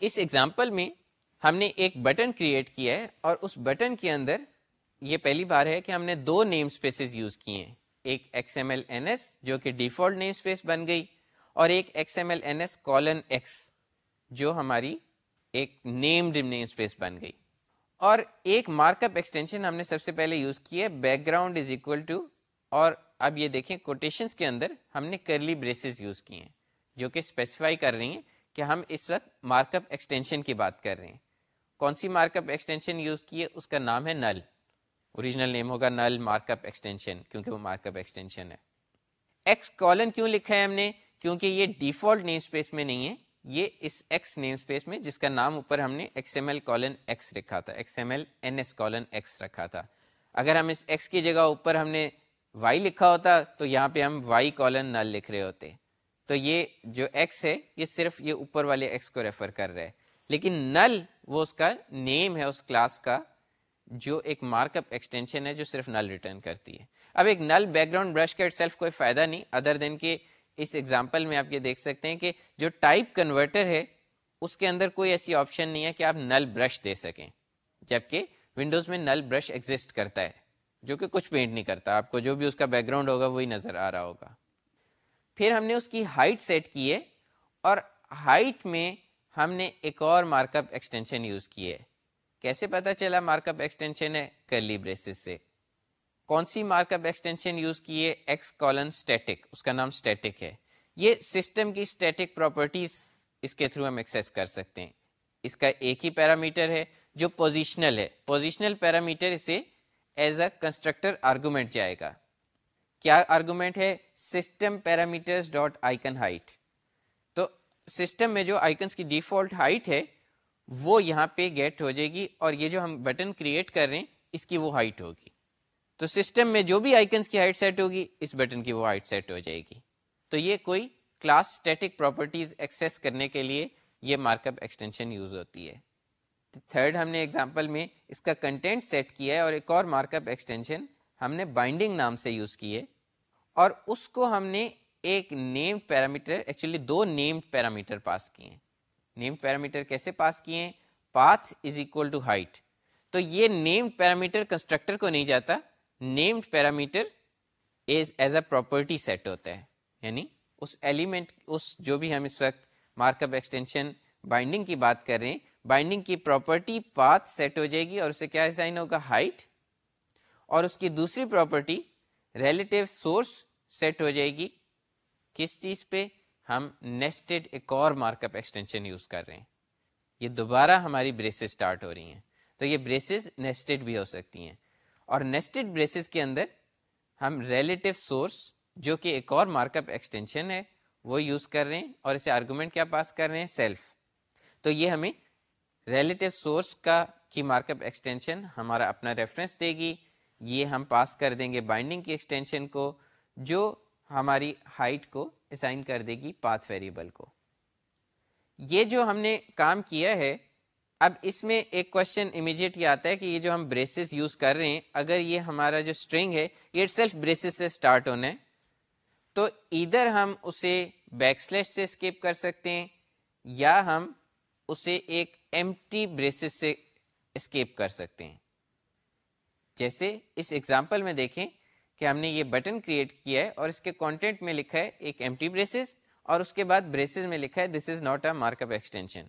اس ایگزامپل میں ہم نے ایک بٹن کریٹ کیا ہے اور اس بٹن کے اندر یہ پہلی بار ہے کہ ہم نے دو نیم اسپیسیز یوز کیے ہیں۔ ایک X M L N S جو کہ ڈیفالٹ نیم اسپیس بن گئی اور ایک X M L N S colon X جو ہماری ایک نیمڈ نیم اسپیس بن گئی۔ اور ایک مارک اپ ایکسٹینشن ہم نے سب سے پہلے یوز کی ہے background is equal to اور اب یہ دیکھیں کوٹیشنس کے اندر ہم نے کرلی بریسز یوز کیے ہیں، جو کہ اسپیسیفائی کر رہی ہیں کہ ہم اس وقت مارک اپ ایکسٹینشن کی بات کر رہے ہیں۔ کون سی مارک اپ ایکسٹینشن یوز کی ہے؟ اس کا نام ہے نل اوریجنل نیم ہوگا نل مارک اپ ایکسٹینشن کیونکہ وہ مارک اپ ایکسٹینشن ہے۔ ایکس کالن کیوں لکھا ہے ہم نے؟ کیونکہ یہ ڈیفالٹ نیم اسپیس میں نہیں ہے۔ یہ اس ایکس نیم اسپیس میں جس کا نام اوپر ہم نے X M L colon X رکھا تھا X M L N S colon X رکھا تھا۔ اگر ہم اس ایکس کی جگہ اوپر ہم نے وائی لکھا ہوتا تو یہاں پہ ہم وائی کالن نل لکھ رہے ہوتے۔ تو یہ جو ایکس ہے، یہ صرف یہ اوپر والے ایکس کو ریفر کر رہا ہے لیکن نل وہ اس کا نیم ہے، اس کلاس کا، جو ایک مارک اپ ایکسٹینشن ہے جو صرف نل ریٹرن کرتی ہے۔ اب ایک نل بیک گراؤنڈ برش کا سیلف کوئی فائدہ نہیں ادر دین کے اس ایگزامپل میں آپ یہ دیکھ سکتے ہیں کہ جو ٹائپ کنورٹر ہے، اس کے اندر کوئی ایسی آپشن نہیں ہے کہ آپ نل برش دے سکیں، جبکہ ونڈوز میں نل برش ایگزٹ کرتا ہے، جو کہ کچھ پینٹ نہیں کرتا۔ آپ کو جو بھی اس کا بیک گراؤنڈ ہوگا، وہی نظر آ رہا ہوگا۔ پھر ہم نے اس کی ہائٹ سیٹ کی ہے، اور ہائٹ میں ہم نے ایک اور مارک اپ ایکسٹینشن یوز کی ہے۔ کیسے پتا چلا مارک اپ ایکسٹینشن ہے؟ کرلی بریسز سے۔ کون سی مارک اپ ایکسٹینشن یوز کی ہے؟ ایکس کالن اسٹیٹک اس کا نام اسٹیٹک ہے. یہ سسٹم کی اسٹیٹک پراپرٹیز اس کے تھرو ہم ایکسیس کر سکتے ہیں. اس کا ایک ہی پیرامیٹر ہے جو پوزیشنل ہے. پوزیشنل پیرامیٹر اسے ایز اے کنسٹرکٹر آرگومنٹ جائے گا. کیا آرگومنٹ ہے؟ System parameter dot icon height تو سسٹم میں جو آئکنس کی ڈیفالٹ ہائٹ ہے، وہ یہاں پہ گیٹ ہو جائے گی اور یہ جو ہم بٹن کریٹ کر رہے ہیں، اس کی وہ ہائٹ ہوگی. تو سسٹم میں جو بھی آئکنس کی ہائٹ سیٹ ہوگی، اس بٹن کی وہ ہائٹ سیٹ ہو جائے گی۔ تو یہ کوئی کلاس اسٹیٹک پراپرٹیز ایکسیس کرنے کے لیے یہ مارک اپ ایکسٹینشن یوز ہوتی ہے۔ تھرڈ ہم نے ایگزامپل میں اس کا کنٹینٹ سیٹ کیا ہے اور ایک اور مارک اپ ایکسٹینشن ہم نے بائنڈنگ نام سے یوز کیے اور اس کو ہم نے ایک نیم پیرامیٹر ایکچولی دو نیم پیرامیٹر پاس کیے ہیں۔ نیم پیرامیٹر کیسے پاس کیے ہیں؟ Path is equal to height تو یہ نیم پیرامیٹر کنسٹرکٹر کو نہیں جاتا۔ Named parameter as as a property set ہوتا ہے یعنی اس ایلیمنٹ اس جو بھی ہم اس وقت مارک اپ ایکسٹینشن بائنڈنگ کی بات کر رہے ہیں بائنڈنگ کی پراپرٹی پاتھ سیٹ ہو جائے گی اور اسے کیا سائن ہوگا؟ ہائٹ اور اس کی دوسری پراپرٹی ریلیٹو سورس سیٹ ہو جائے گی۔ کس چیز پہ؟ ہم نیسٹڈ ایک اور مارک اپ ایکسٹینشن یوز کر رہے ہیں۔ یہ دوبارہ ہماری بریسز اسٹارٹ ہو رہی ہیں۔ تو یہ بریسز نیسٹڈ بھی ہو سکتی ہیں۔ اور نیسٹڈ بریسز کے اندر ہم ریلیٹو سورس جو کہ ایک اور مارک اپ ایکسٹینشن ہے، وہ یوز کر رہے ہیں اور اسے آرگومنٹ کیا پاس کر رہے ہیں؟ سیلف تو یہ ہمیں ریلیٹو سورس کا کی مارک اپ ایکسٹینشن ہمارا اپنا ریفرنس دے گی۔ یہ ہم پاس کر دیں گے بائنڈنگ کی ایکسٹینشن کو، جو ہماری ہائٹ کو اسائن کر دے گی پاتھ ویریبل کو۔ یہ جو ہم نے کام کیا ہے اب اس میں ایک کوشچن امیجیٹ یہ آتا ہے کہ یہ جو ہم بریسز یوز کر رہے ہیں، اگر یہ ہمارا جو اسٹرنگ ہے، یہ سیلف بریسز سے اسٹارٹ ہونا ہے، تو ادھر ہم اسے بیک سلیش سے اسکیپ کر سکتے ہیں، یا ہم اسے ایک ایم ٹی بریسز سے اسکیپ کر سکتے ہیں۔ جیسے اس ایگزامپل میں دیکھیں کہ ہم نے یہ بٹن کریٹ کیا ہے اور اس کے کانٹینٹ میں لکھا ہے ایک ایم ٹی بریسز اور اس کے بعد بریسز میں لکھا ہے this is not a markup extension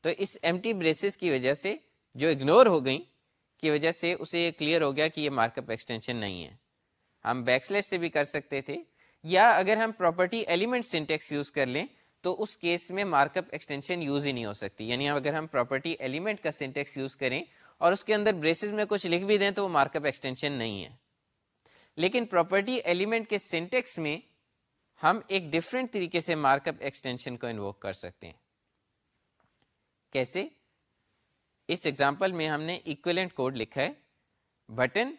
تو اس ایم ٹی بریسز کی وجہ سے جو اگنور ہو گئی کی وجہ سے اسے یہ کلیئر ہو گیا کہ یہ مارک اپ ایکسٹینشن نہیں ہے۔ ہم بیک سلیش سے بھی کر سکتے تھے، یا اگر ہم پراپرٹی ایلیمنٹ سنٹیکس یوز کر لیں، تو اس کیس میں مارک اپ ایکسٹینشن یوز ہی نہیں ہو سکتی۔ یعنی اگر ہم پراپرٹی ایلیمنٹ کا سنٹیکس یوز کریں اور اس کے اندر بریسز میں کچھ لکھ بھی دیں، تو وہ مارک اپ ایکسٹینشن نہیں ہے۔ لیکن پراپرٹی ایلیمنٹ کے سینٹیکس میں ہم ایک ڈفرینٹ طریقے سے مارک اپ ایکسٹینشن کو انووک کر سکتے ہیں۔ کیسے؟ اس ایگزامپل میں ہم نے اکویلنٹ کوڈ لکھا ہے بٹن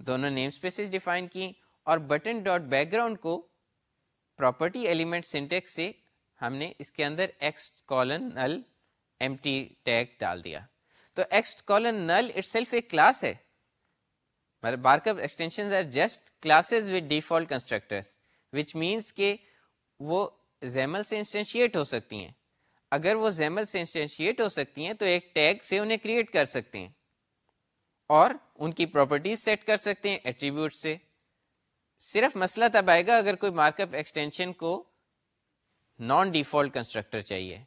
دونوں نیم اسپیسیز ڈیفائن کی اور بٹن ڈاٹ بیک گراؤنڈ کو پراپرٹی ایلیمنٹ سینٹیکس سے ہم نے اس کے اندر x colon null empty tag ڈال دیا۔ تو x colon null it self ایک کلاس ہے۔ Markup extension are just classes with default constructors which means کہ وہ زیمل سے انسٹینشیٹ ہو سکتی ہیں۔ اگر وہ زیمل سے انسٹینشیٹ ہو سکتی ہیں تو ایک ٹیگ سے انہیں کریٹ کر سکتے ہیں اور ان کی پراپرٹیز سیٹ کر سکتے ہیں ایٹریبیوٹ سے۔ صرف مسئلہ تب آئے گا اگر کوئی مارک اپ ایکسٹینشن کو نان ڈیفالٹ کنسٹرکٹر چاہیے۔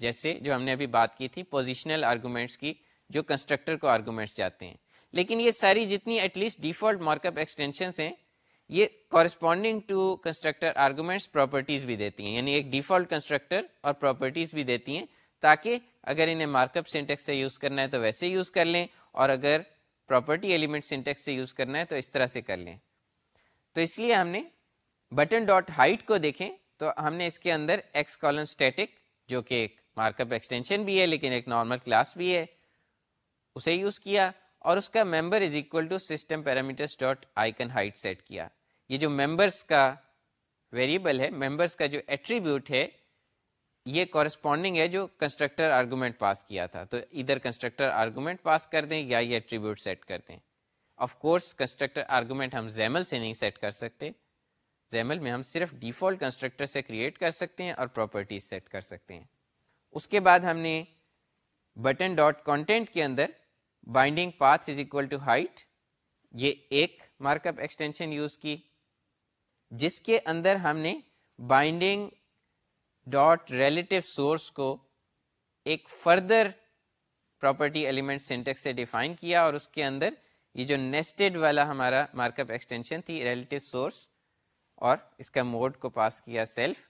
جیسے جو ہم نے ابھی بات کی تھی پوزیشنل آرگومنٹس کی، جو کنسٹرکٹر کو آرگومنٹس جاتے ہیں۔ لیکن یہ ساری جتنی at least default markup extensions ہیں یہ corresponding to constructor arguments properties بھی دیتی ہیں یعنی ایک ڈیفالٹ کنسٹرکٹر اور پراپرٹیز بھی دیتی ہیں تاکہ اگر انہیں مارک اپ سینٹیکس سے یوز کرنا ہے تو ویسے یوز کر لیں اور اگر پراپرٹی ایلیمنٹ سینٹیکس سے یوز کرنا ہے تو اس طرح سے کر لیں۔ تو اس لیے ہم نے بٹن ڈاٹ ہائٹ کو دیکھیں تو ہم نے اس کے اندر ایکس کالن اسٹیٹک جو کہ ایک مارک اپ ایکسٹینشن بھی ہے لیکن ایک نارمل کلاس بھی ہے، اسے یوز کیا اور اس کا member is equal to system parameters dot icon height set کیا۔ یہ جو ممبرس کا ویریبل ہے ممبرس کا جو ایٹریبیوٹ ہے، یہ کورسپونڈنگ ہے جو کنسٹرکٹر آرگومنٹ پاس کیا تھا۔ تو ادھر کنسٹرکٹر آرگومنٹ پاس کر دیں یا یہ ایٹریبیوٹ سیٹ کر دیں۔ آف کورس کنسٹرکٹر آرگومنٹ ہم زیمل سے نہیں سیٹ کر سکتے۔ زیمل میں ہم صرف ڈیفالٹ کنسٹرکٹر سے کریٹ کر سکتے ہیں اور پراپرٹیز سیٹ کر سکتے ہیں۔ اس کے بعد ہم نے بٹن ڈاٹ کانٹینٹ کے اندر binding path is equal to height یہ ایک مارک اپ ایکسٹینشن یوز کی۔ جس کے اندر ہم نے بائنڈنگ ڈاٹ ریلیٹو سورس کو ایک فردر پراپرٹی ایلیمنٹ سینٹیکس سے ڈیفائن کیا اور اس کے اندر یہ جو نیسٹڈ والا ہمارا مارک اپ ایکسٹینشن تھی ریلیٹو سورس اور اس کا موڈ کو پاس کیا سیلف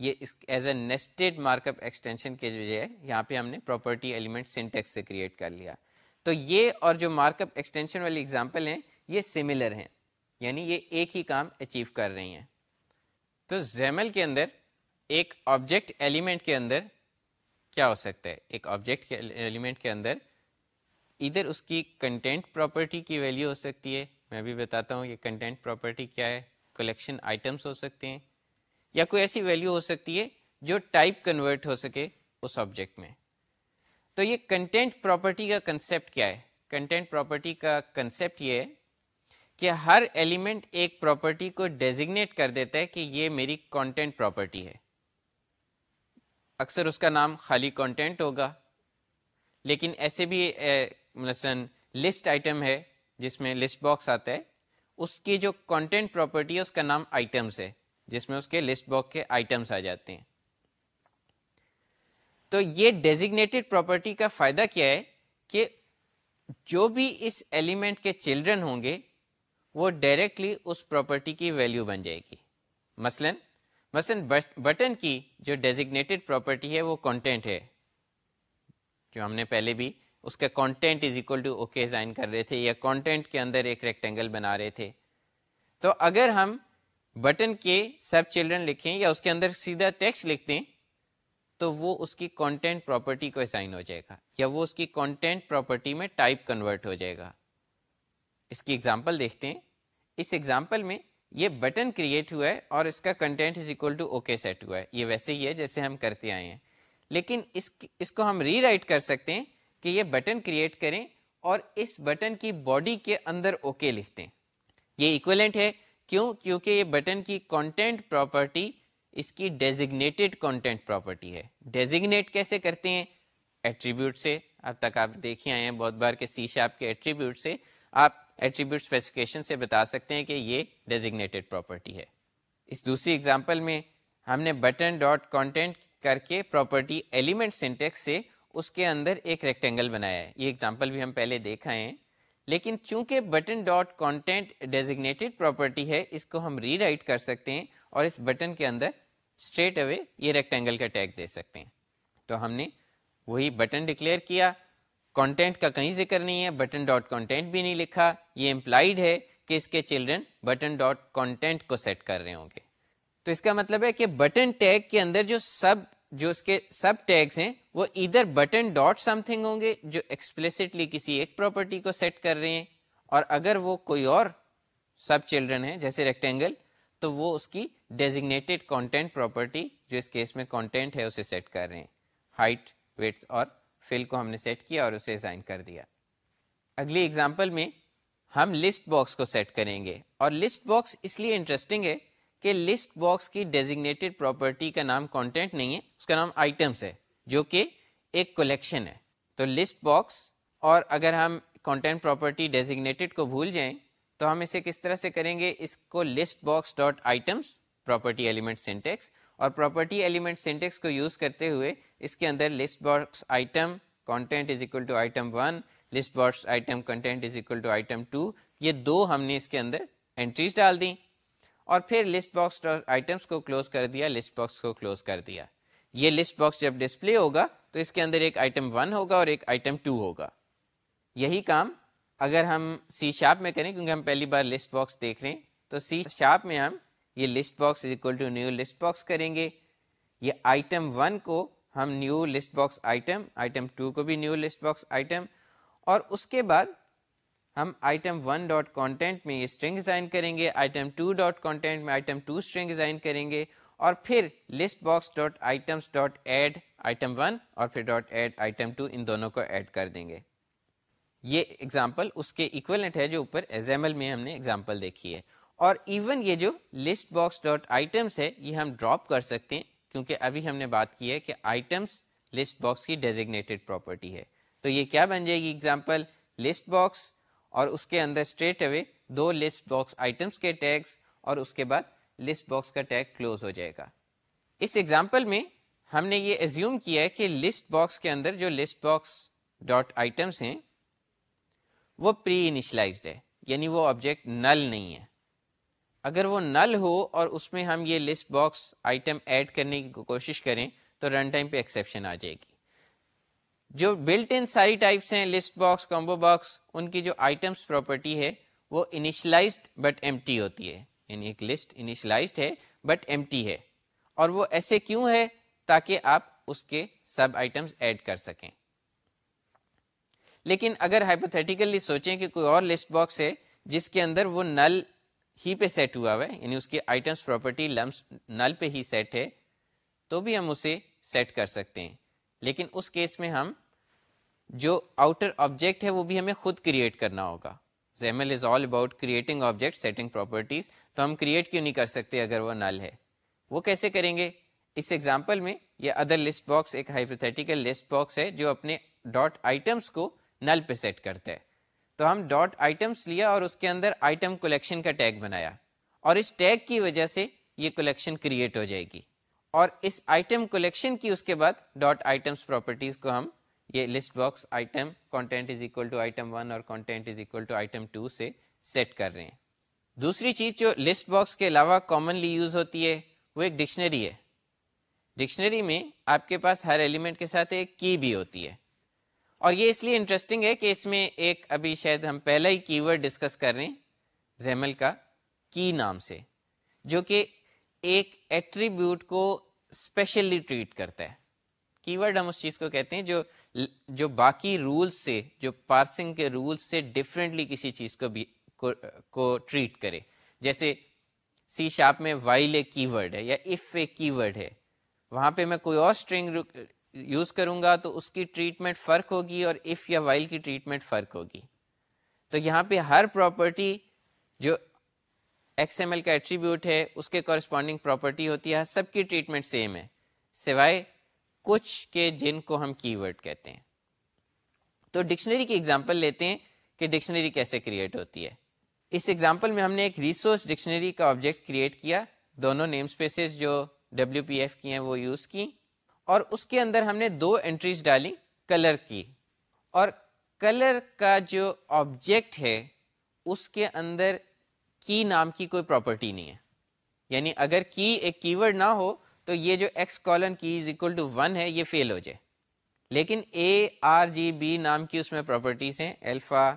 یہ as a nested markup extension کے جو یہاں پہ ہم نے پراپرٹی ایلیمنٹ سینٹیکس سے کریٹ کر لیا۔ تو یہ اور جو مارک اپ ایکسٹینشن والی ایگزامپل ہیں، یہ سملر ہیں۔ یعنی یہ ایک ہی کام اچیو کر رہی ہیں۔ تو زیمل کے اندر ایک آبجیکٹ ایلیمنٹ کے اندر کیا ہو سکتا ہے؟ ایک آبجیکٹ ایلیمنٹ کے اندر ادھر اس کی کنٹینٹ پراپرٹی کی ویلیو ہو سکتی ہے۔ میں بھی بتاتا ہوں یہ کنٹینٹ پراپرٹی کیا ہے۔ کلیکشن آئٹمس ہو سکتے ہیں۔ یا کوئی ایسی ویلیو ہو سکتی ہے جو ٹائپ کنورٹ ہو سکے اس آبجیکٹ میں۔ تو یہ کنٹینٹ پراپرٹی کا کنسیپٹ کیا ہے؟ کنٹینٹ پراپرٹی کا کنسیپٹ یہ ہے کہ ہر ایلیمنٹ ایک پراپرٹی کو ڈیزگنیٹ کر دیتا ہے کہ یہ میری کانٹینٹ پراپرٹی ہے۔ اکثر اس کا نام خالی کانٹینٹ ہوگا۔ لیکن ایسے بھی مثلاً لسٹ آئٹم ہے، جس میں لسٹ باکس آتا ہے، اس کی جو کانٹینٹ پراپرٹی ہے، اس کا نام آئٹمس ہے، جس میں اس کے لسٹ باکس کے آئٹمس آ جاتے ہیں۔ تو یہ ڈیزیگنیٹڈ پراپرٹی کا فائدہ کیا ہے کہ جو بھی اس ایلیمنٹ کے چلڈرن ہوں گے وہ ڈائریکٹلی اس پراپرٹی کی ویلیو بن جائے گی۔ مثلا مثلا بٹن کی جو ڈیزیگنیٹڈ پراپرٹی ہے وہ کانٹینٹ ہے۔ جو ہم نے پہلے بھی اس کا content is equal to okay design کر رہے تھے یا کانٹینٹ کے اندر ایک ریکٹینگل بنا رہے تھے۔ تو اگر ہم بٹن کے سب چلڈرن لکھیں یا اس کے اندر سیدھا ٹیکس لکھ دیں، تو وہ اس کی کانٹینٹ پراپرٹی کو اسائن ہو جائے گا یا وہ اس کی کانٹینٹ پراپرٹی میں ٹائپ کنورٹ ہو جائے گا۔ اس کی ایگزامپل دیکھتے ہیں۔ اس ایگزامپل میں یہ بٹن کریٹ ہوا ہے اور اس کا content is equal to okay set ہوا ہے۔ یہ ویسے ہی ہے جیسے ہم کرتے آئے ہیں۔ لیکن اس اس کو ہم ری رائٹ کر سکتے ہیں کہ یہ بٹن کریٹ کریں اور اس بٹن کی باڈی کے اندر اوکے okay لکھتے ہیں۔ یہ ایکولنٹ ہے۔ کیوں؟ کیونکہ یہ بٹن کی کانٹینٹ پراپرٹی اس کی ڈیزگنیٹڈ کانٹینٹ پراپرٹی ہے۔ ڈیزگنیٹ کیسے کرتے ہیں؟ ایٹریبیوٹ سے۔ اب تک آپ دیکھے آئے ہیں بہت بار کے سی شاپ کے ایٹریبیوٹ سے۔ آپ ایٹریبیوٹ اسپیسیفکیشن سے بتا سکتے ہیں کہ یہ ڈیزگنیٹڈ پراپرٹی ہے۔ اس دوسری اگزامپل میں ہم نے بٹن ڈاٹ کانٹینٹ کر کے پراپرٹی ایلیمنٹ سینٹیکس سے اس کے اندر ایک ریکٹینگل بنایا ہے۔ یہ ایگزامپل بھی ہم پہلے دیکھا ہے لیکن چونکہ button dot content designated property ہے، اس کو ہم ری رائٹ کر سکتے ہیں اور اس بٹن کے اندر اسٹریٹ اوے یہ ریکٹینگل کا ٹیگ دے سکتے ہیں۔ تو ہم نے وہی بٹن ڈکلیئر کیا۔ کانٹینٹ کا کہیں ذکر نہیں ہے بٹن ڈاٹ کانٹینٹ بھی نہیں لکھا۔ یہ امپلائڈ ہے کہ اس کے چلڈرن بٹن ڈاٹ کانٹینٹ کو سیٹ کر رہے ہوں گے۔ تو اس کا مطلب ہے کہ بٹن ٹیگ کے اندر جو سب جو اس کے سب ٹیگس ہیں، وہ ادھر بٹن ڈاٹ سم تھنگ ہوں گے جو ایکسپلسٹلی کسی ایک پراپرٹی کو سیٹ کر رہے ہیں۔ اور اگر وہ کوئی اور سب چلڈرن ہے جیسے ریکٹینگل تو وہ اس کی ڈیزگنیٹڈ کانٹینٹ پراپرٹی جو اس کیس میں کانٹینٹ ہے، اسے سیٹ کر رہے ہیں۔ ہائٹ ویٹ اور فل کو ہم نے سیٹ کیا اور اسے سائن کر دیا۔ اگلی اگزامپل میں ہم لسٹ باکس کو سیٹ کریں گے۔ اور لسٹ باکس اس لیے انٹرسٹنگ ہے کہ لسٹ باکس کی ڈیزگنیٹڈ پراپرٹی کا نام کانٹینٹ نہیں ہے، اس کا نام آئٹمس ہے، جو کہ ایک کولیکشن ہے۔ تو لسٹ باکس اور اگر ہم کانٹینٹ پراپرٹی ڈیزگنیٹڈ کو بھول جائیں، تو ہم اسے کس طرح سے کریں گے؟ اس کو list box dot items property element syntax اور پراپرٹی ایلیمنٹ سینٹیکس کو یوز کرتے ہوئے اس کے اندر list box item content is equal to item one list box item content is equal to item two یہ دو ہم نے اس کے اندر انٹریز ڈال دی اور پھر لسٹ باکس آئٹمس کو کلوز کر دیا لسٹ باکس کو کلوز کر دیا۔ یہ لسٹ باکس جب ڈسپلے ہوگا تو اس کے اندر ایک آئٹم ون ہوگا اور ایک آئٹم ٹو ہوگا۔ یہی کام اگر ہم سی شاپ میں کریں، کیونکہ ہم پہلی بار لسٹ باکس دیکھ رہے ہیں، تو سی شاپ میں ہم یہ list box is equal to new list box کریں گے۔ یہ آئٹم ون کو ہم new list box item item two کو بھی نیو لسٹ باکس آئٹم اور اس کے بعد ہم آئٹم ون ڈاٹ کانٹینٹ میں یہ اسٹرنگ ڈیزائن کریں گے آئٹم ٹو ڈاٹ کانٹینٹ میں آئٹم ٹو اسٹرنگ ڈیزائن کریں گے اور پھر list box dot items dot add item one اور پھر ڈاٹ ایڈ آئٹم ٹو ان دونوں کو ایڈ کر دیں گے۔ یہ ایگزامپل اس کے اکولنٹ ہے جو اوپر ایزیمل میں ہم نے ایگزامپل دیکھی ہے۔ اور ایون یہ جو لسٹ باکس ڈاٹ آئٹمس ہے، یہ ہم ڈراپ کر سکتے ہیں، کیونکہ ابھی ہم نے بات کی ہے کہ آئٹمس لسٹ باکس کی ڈیزیگنیٹڈ پراپرٹی ہے۔ تو یہ کیا بن جائے گی؟ ایگزامپل لسٹ باکس اور اس کے اندر اسٹریٹ اوے دو لسٹ باکس آئٹمس کے ٹیگس اور اس کے بعد لسٹ باکس کا ٹیگ کلوز ہو جائے گا۔ اس ایگزامپل میں ہم نے یہ ایزیوم کیا ہے کہ لسٹ باکس کے اندر جو لسٹ باکس ڈاٹ آئٹمس ہیں، وہ پری انیشلائزڈ ہے یعنی وہ آبجیکٹ نل نہیں ہے۔ اگر وہ نل ہو اور اس میں ہم یہ لسٹ باکس آئٹم ایڈ کرنے کی کوشش کریں تو رن ٹائم پہ ایکسیپشن آ جائے گی۔ جو بلٹ ان ساری ٹائپس ہیں لسٹ باکس کمبو باکس ان کی جو آئٹمس پراپرٹی ہے وہ انیشلائزڈ بٹ ایم ہوتی ہے۔ یعنی ایک لسٹ انیشلائزڈ ہے بٹ ایم ہے۔ اور وہ ایسے کیوں ہے تاکہ آپ اس کے سب آئٹمس ایڈ کر سکیں۔ لیکن اگر ہائپوتھیٹیکلی سوچیں کہ کوئی اور لسٹ باکس ہے جس کے اندر وہ نل ہی پہ سیٹ ہوا ہوا ہے یعنی اس کی آئٹمس پراپرٹی لمس نل پہ ہی سیٹ ہے، تو بھی ہم اسے سیٹ کر سکتے ہیں۔ لیکن اس کیس میں ہم جو آؤٹر آبجیکٹ ہے، وہ بھی ہمیں خود کریٹ کرنا ہوگا۔ XAML is all about creating object setting properties تو ہم کریٹ کیوں نہیں کر سکتے اگر وہ نل ہے؟ وہ کیسے کریں گے؟ اس ایگزامپل میں یہ ادر لسٹ باکس ایک ہائپوتھیٹیکل لسٹ باکس ہے جو اپنے ڈاٹ آئٹمس کو نل پہ سیٹ کرتا ہے۔ تو ہم ڈاٹ آئٹمس لیا اور اس کے اندر آئٹم کولیکشن کا ٹیگ بنایا اور اس ٹیگ کی وجہ سے یہ کولیکشن کریٹ ہو جائے گی اور اس آئٹم کولیکشن کی اس کے بعد ڈاٹ آئٹمس پراپرٹیز کو ہم یہ list box item content is equal to item one اور content is equal to item two سے سیٹ کر رہے ہیں۔ دوسری چیز جو لسٹ باکس کے علاوہ کامنلی یوز ہوتی ہے وہ ایک ڈکشنری ہے۔ ڈکشنری میں آپ کے پاس ہر ایلیمنٹ کے ساتھ ایک کی بھی ہوتی ہے۔ اور یہ اس لیے انٹرسٹنگ ہے کہ اس میں ایک ابھی شاید ہم پہلا ہی کی ورڈ ڈسکس کر رہے ہیں زیمل کا کی نام سے، جو کہ ایک ایٹریبیوٹ کو اسپیشلی ٹریٹ کرتا ہے۔ کی ورڈ ہم اس چیز کو کہتے ہیں جو جو باقی رولس سے، جو پارسنگ کے رولس سے ڈفرینٹلی کسی چیز کو بھی کو ٹریٹ کرے۔ جیسے سی شاپ میں وائل ایک کی ورڈ ہے یا اف ایک کی ورڈ ہے، وہاں پہ میں کوئی اور اسٹرنگ یوز کروں گا تو اس کی ٹریٹمنٹ فرق ہوگی اور اف یا وائل کی ٹریٹمنٹ فرق ہوگی۔ تو یہاں پہ ہر پراپرٹی جو ایکس ایم ایل کا ایٹریبیوٹ ہے، اس کے کورسپونڈنگ پراپرٹی ہوتی ہے، سب کی ٹریٹمنٹ سیم ہے۔ سوائے کچھ کے جن کو ہم کی ورڈ کہتے ہیں۔ تو ڈکشنری کی ایگزامپل لیتے ہیں کہ ڈکشنری کیسے کریٹ ہوتی ہے۔ اس ایگزامپل میں ہم نے ایک ریسورس ڈکشنری کا آبجیکٹ کریٹ کیا۔ دونوں نیم اسپیسیز جو ڈبلو پی ایف کی ہیں، وہ یوز کی۔ اور اس کے اندر ہم نے دو انٹریز ڈالی کلر کی۔ اور کلر کا جو آبجیکٹ ہے، اس کے اندر کی نام کی کوئی پراپرٹی نہیں ہے۔ یعنی اگر کی ایک کی ورڈ نہ ہو، تو یہ جو ایکس کالن کی از اکول ٹو ون ہے، یہ فیل ہو جائے۔ لیکن اے آر جی بی نام کی اس میں پراپرٹیز ہیں الفا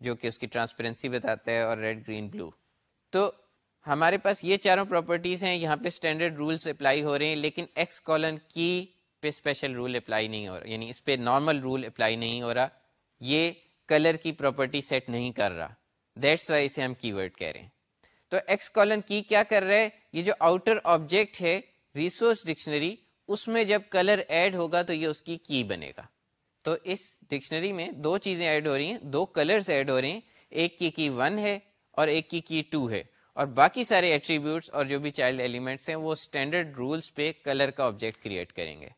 جو کہ اس کی ٹرانسپیرنسی بتاتا ہے، اور ریڈ گرین بلو تو ہمارے پاس یہ چاروں پراپرٹیز ہیں، یہاں پہ اسٹینڈرڈ رولس اپلائی ہو رہے ہیں، لیکن ایکس کالن کی پہ اسپیشل رول اپلائی نہیں ہو رہا یعنی اس پہ نارمل رول اپلائی نہیں ہو رہا، یہ کلر کی پراپرٹی سیٹ نہیں کر رہا۔ دیٹس وائی اسے ہم کی ورڈ کہہ رہے ہیں۔ تو ایکس کالن کی کیا کر رہا ہے؟ یہ جو آؤٹر آبجیکٹ ہے ریسورس ڈکشنری اس میں جب کلر ایڈ ہوگا تو یہ اس کی کی بنے گا۔ تو اس ڈکشنری میں دو چیزیں ایڈ ہو رہی ہیں، دو کلرز ایڈ ہو رہے ہیں، ایک کی کی ون ہے اور ایک کی کی ٹو ہے۔ اور باقی سارے ایٹریبیوٹس اور جو بھی چائلڈ ایلیمنٹس ہیں وہ اسٹینڈرڈ رولس پہ کلر کا آبجیکٹ کریٹ کریں گے۔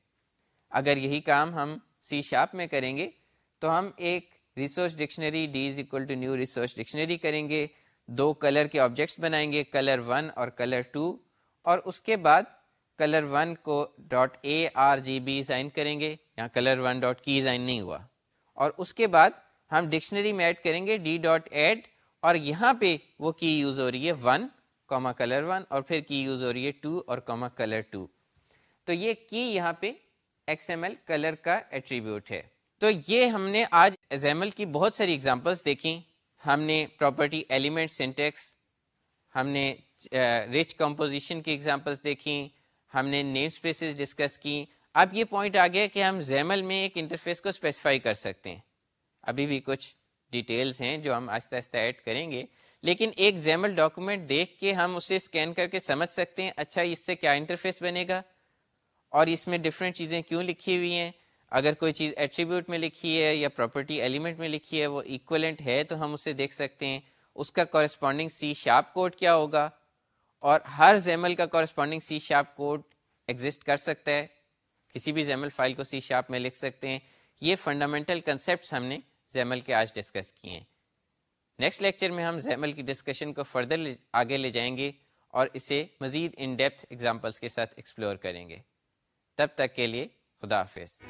اگر یہی کام ہم سی شاپ میں کریں گے، تو ہم ایک resource dictionary D is equal to new resource dictionary کریں گے۔ دو کلر کے آبجیکٹس بنائیں گے کلر ون اور کلر ٹو اور اس کے بعد کلر ون کو dot A R G B sign کریں گے۔ یہاں کلر ون ڈاٹ کی سائن نہیں ہوا۔ اور اس کے بعد ہم ڈکشنری میں ایڈ کریں گے ڈی ڈاٹ ایڈ اور یہاں پہ وہ کی یوز ہو رہی ہے ون کوما کلر ون، اور پھر کی یوز ہو رہی ہے ٹو اور کوما کلر ٹو۔ تو یہ کی یہاں پہ ایکس ایم ایل کلر کا ایٹریبیوٹ ہے۔ تو یہ ہم نے آج ایزیمل کی بہت ساری ایگزامپلس دیکھی ہم نے پراپرٹی ایلیمنٹ سینٹیکس ہم نے رچ کمپوزیشن کی ایگزامپلس دیکھی ہم نے نیم اسپیسیز ڈسکس کی۔ اب یہ پوائنٹ آ گیا کہ ہم زیمل میں ایک انٹرفیس کو اسپیسیفائی کر سکتے ہیں۔ ابھی بھی کچھ ڈیٹیلز ہیں جو ہم آہستہ آہستہ ایڈ کریں گے۔ لیکن ایک زیمل ڈاکومنٹ دیکھ کے ہم اسے اسکین کر کے سمجھ سکتے ہیں اچھا اس سے کیا انٹرفیس بنے گا؟ اور اس میں ڈفرینٹ چیزیں کیوں لکھی ہوئی ہیں؟ اگر کوئی چیز ایٹریبیوٹ میں لکھی ہے یا پراپرٹی ایلیمنٹ میں لکھی ہے، وہ ایکولنٹ ہے تو ہم اسے دیکھ سکتے ہیں۔ اس کا کورسپونڈنگ سی شارپ کوڈ کیا ہوگا؟ اور ہر زیمل کا corresponding C sharp code exit کر سکتا ہے۔ کسی بھی زیمل فائل کو سی شارپ میں لکھ سکتے ہیں۔ یہ فنڈامنٹل کنسیپٹس ہم نے زیمل کے آج ڈسکس کیے ہیں۔ نیکسٹ لیکچر میں ہم زیمل کی ڈسکشن کو فردر آگے لے جائیں گے اور اسے مزید ان ڈیپتھ ایگزامپلس کے ساتھ ایکسپلور کریں گے۔ تب تک کے لیے خدا حافظ۔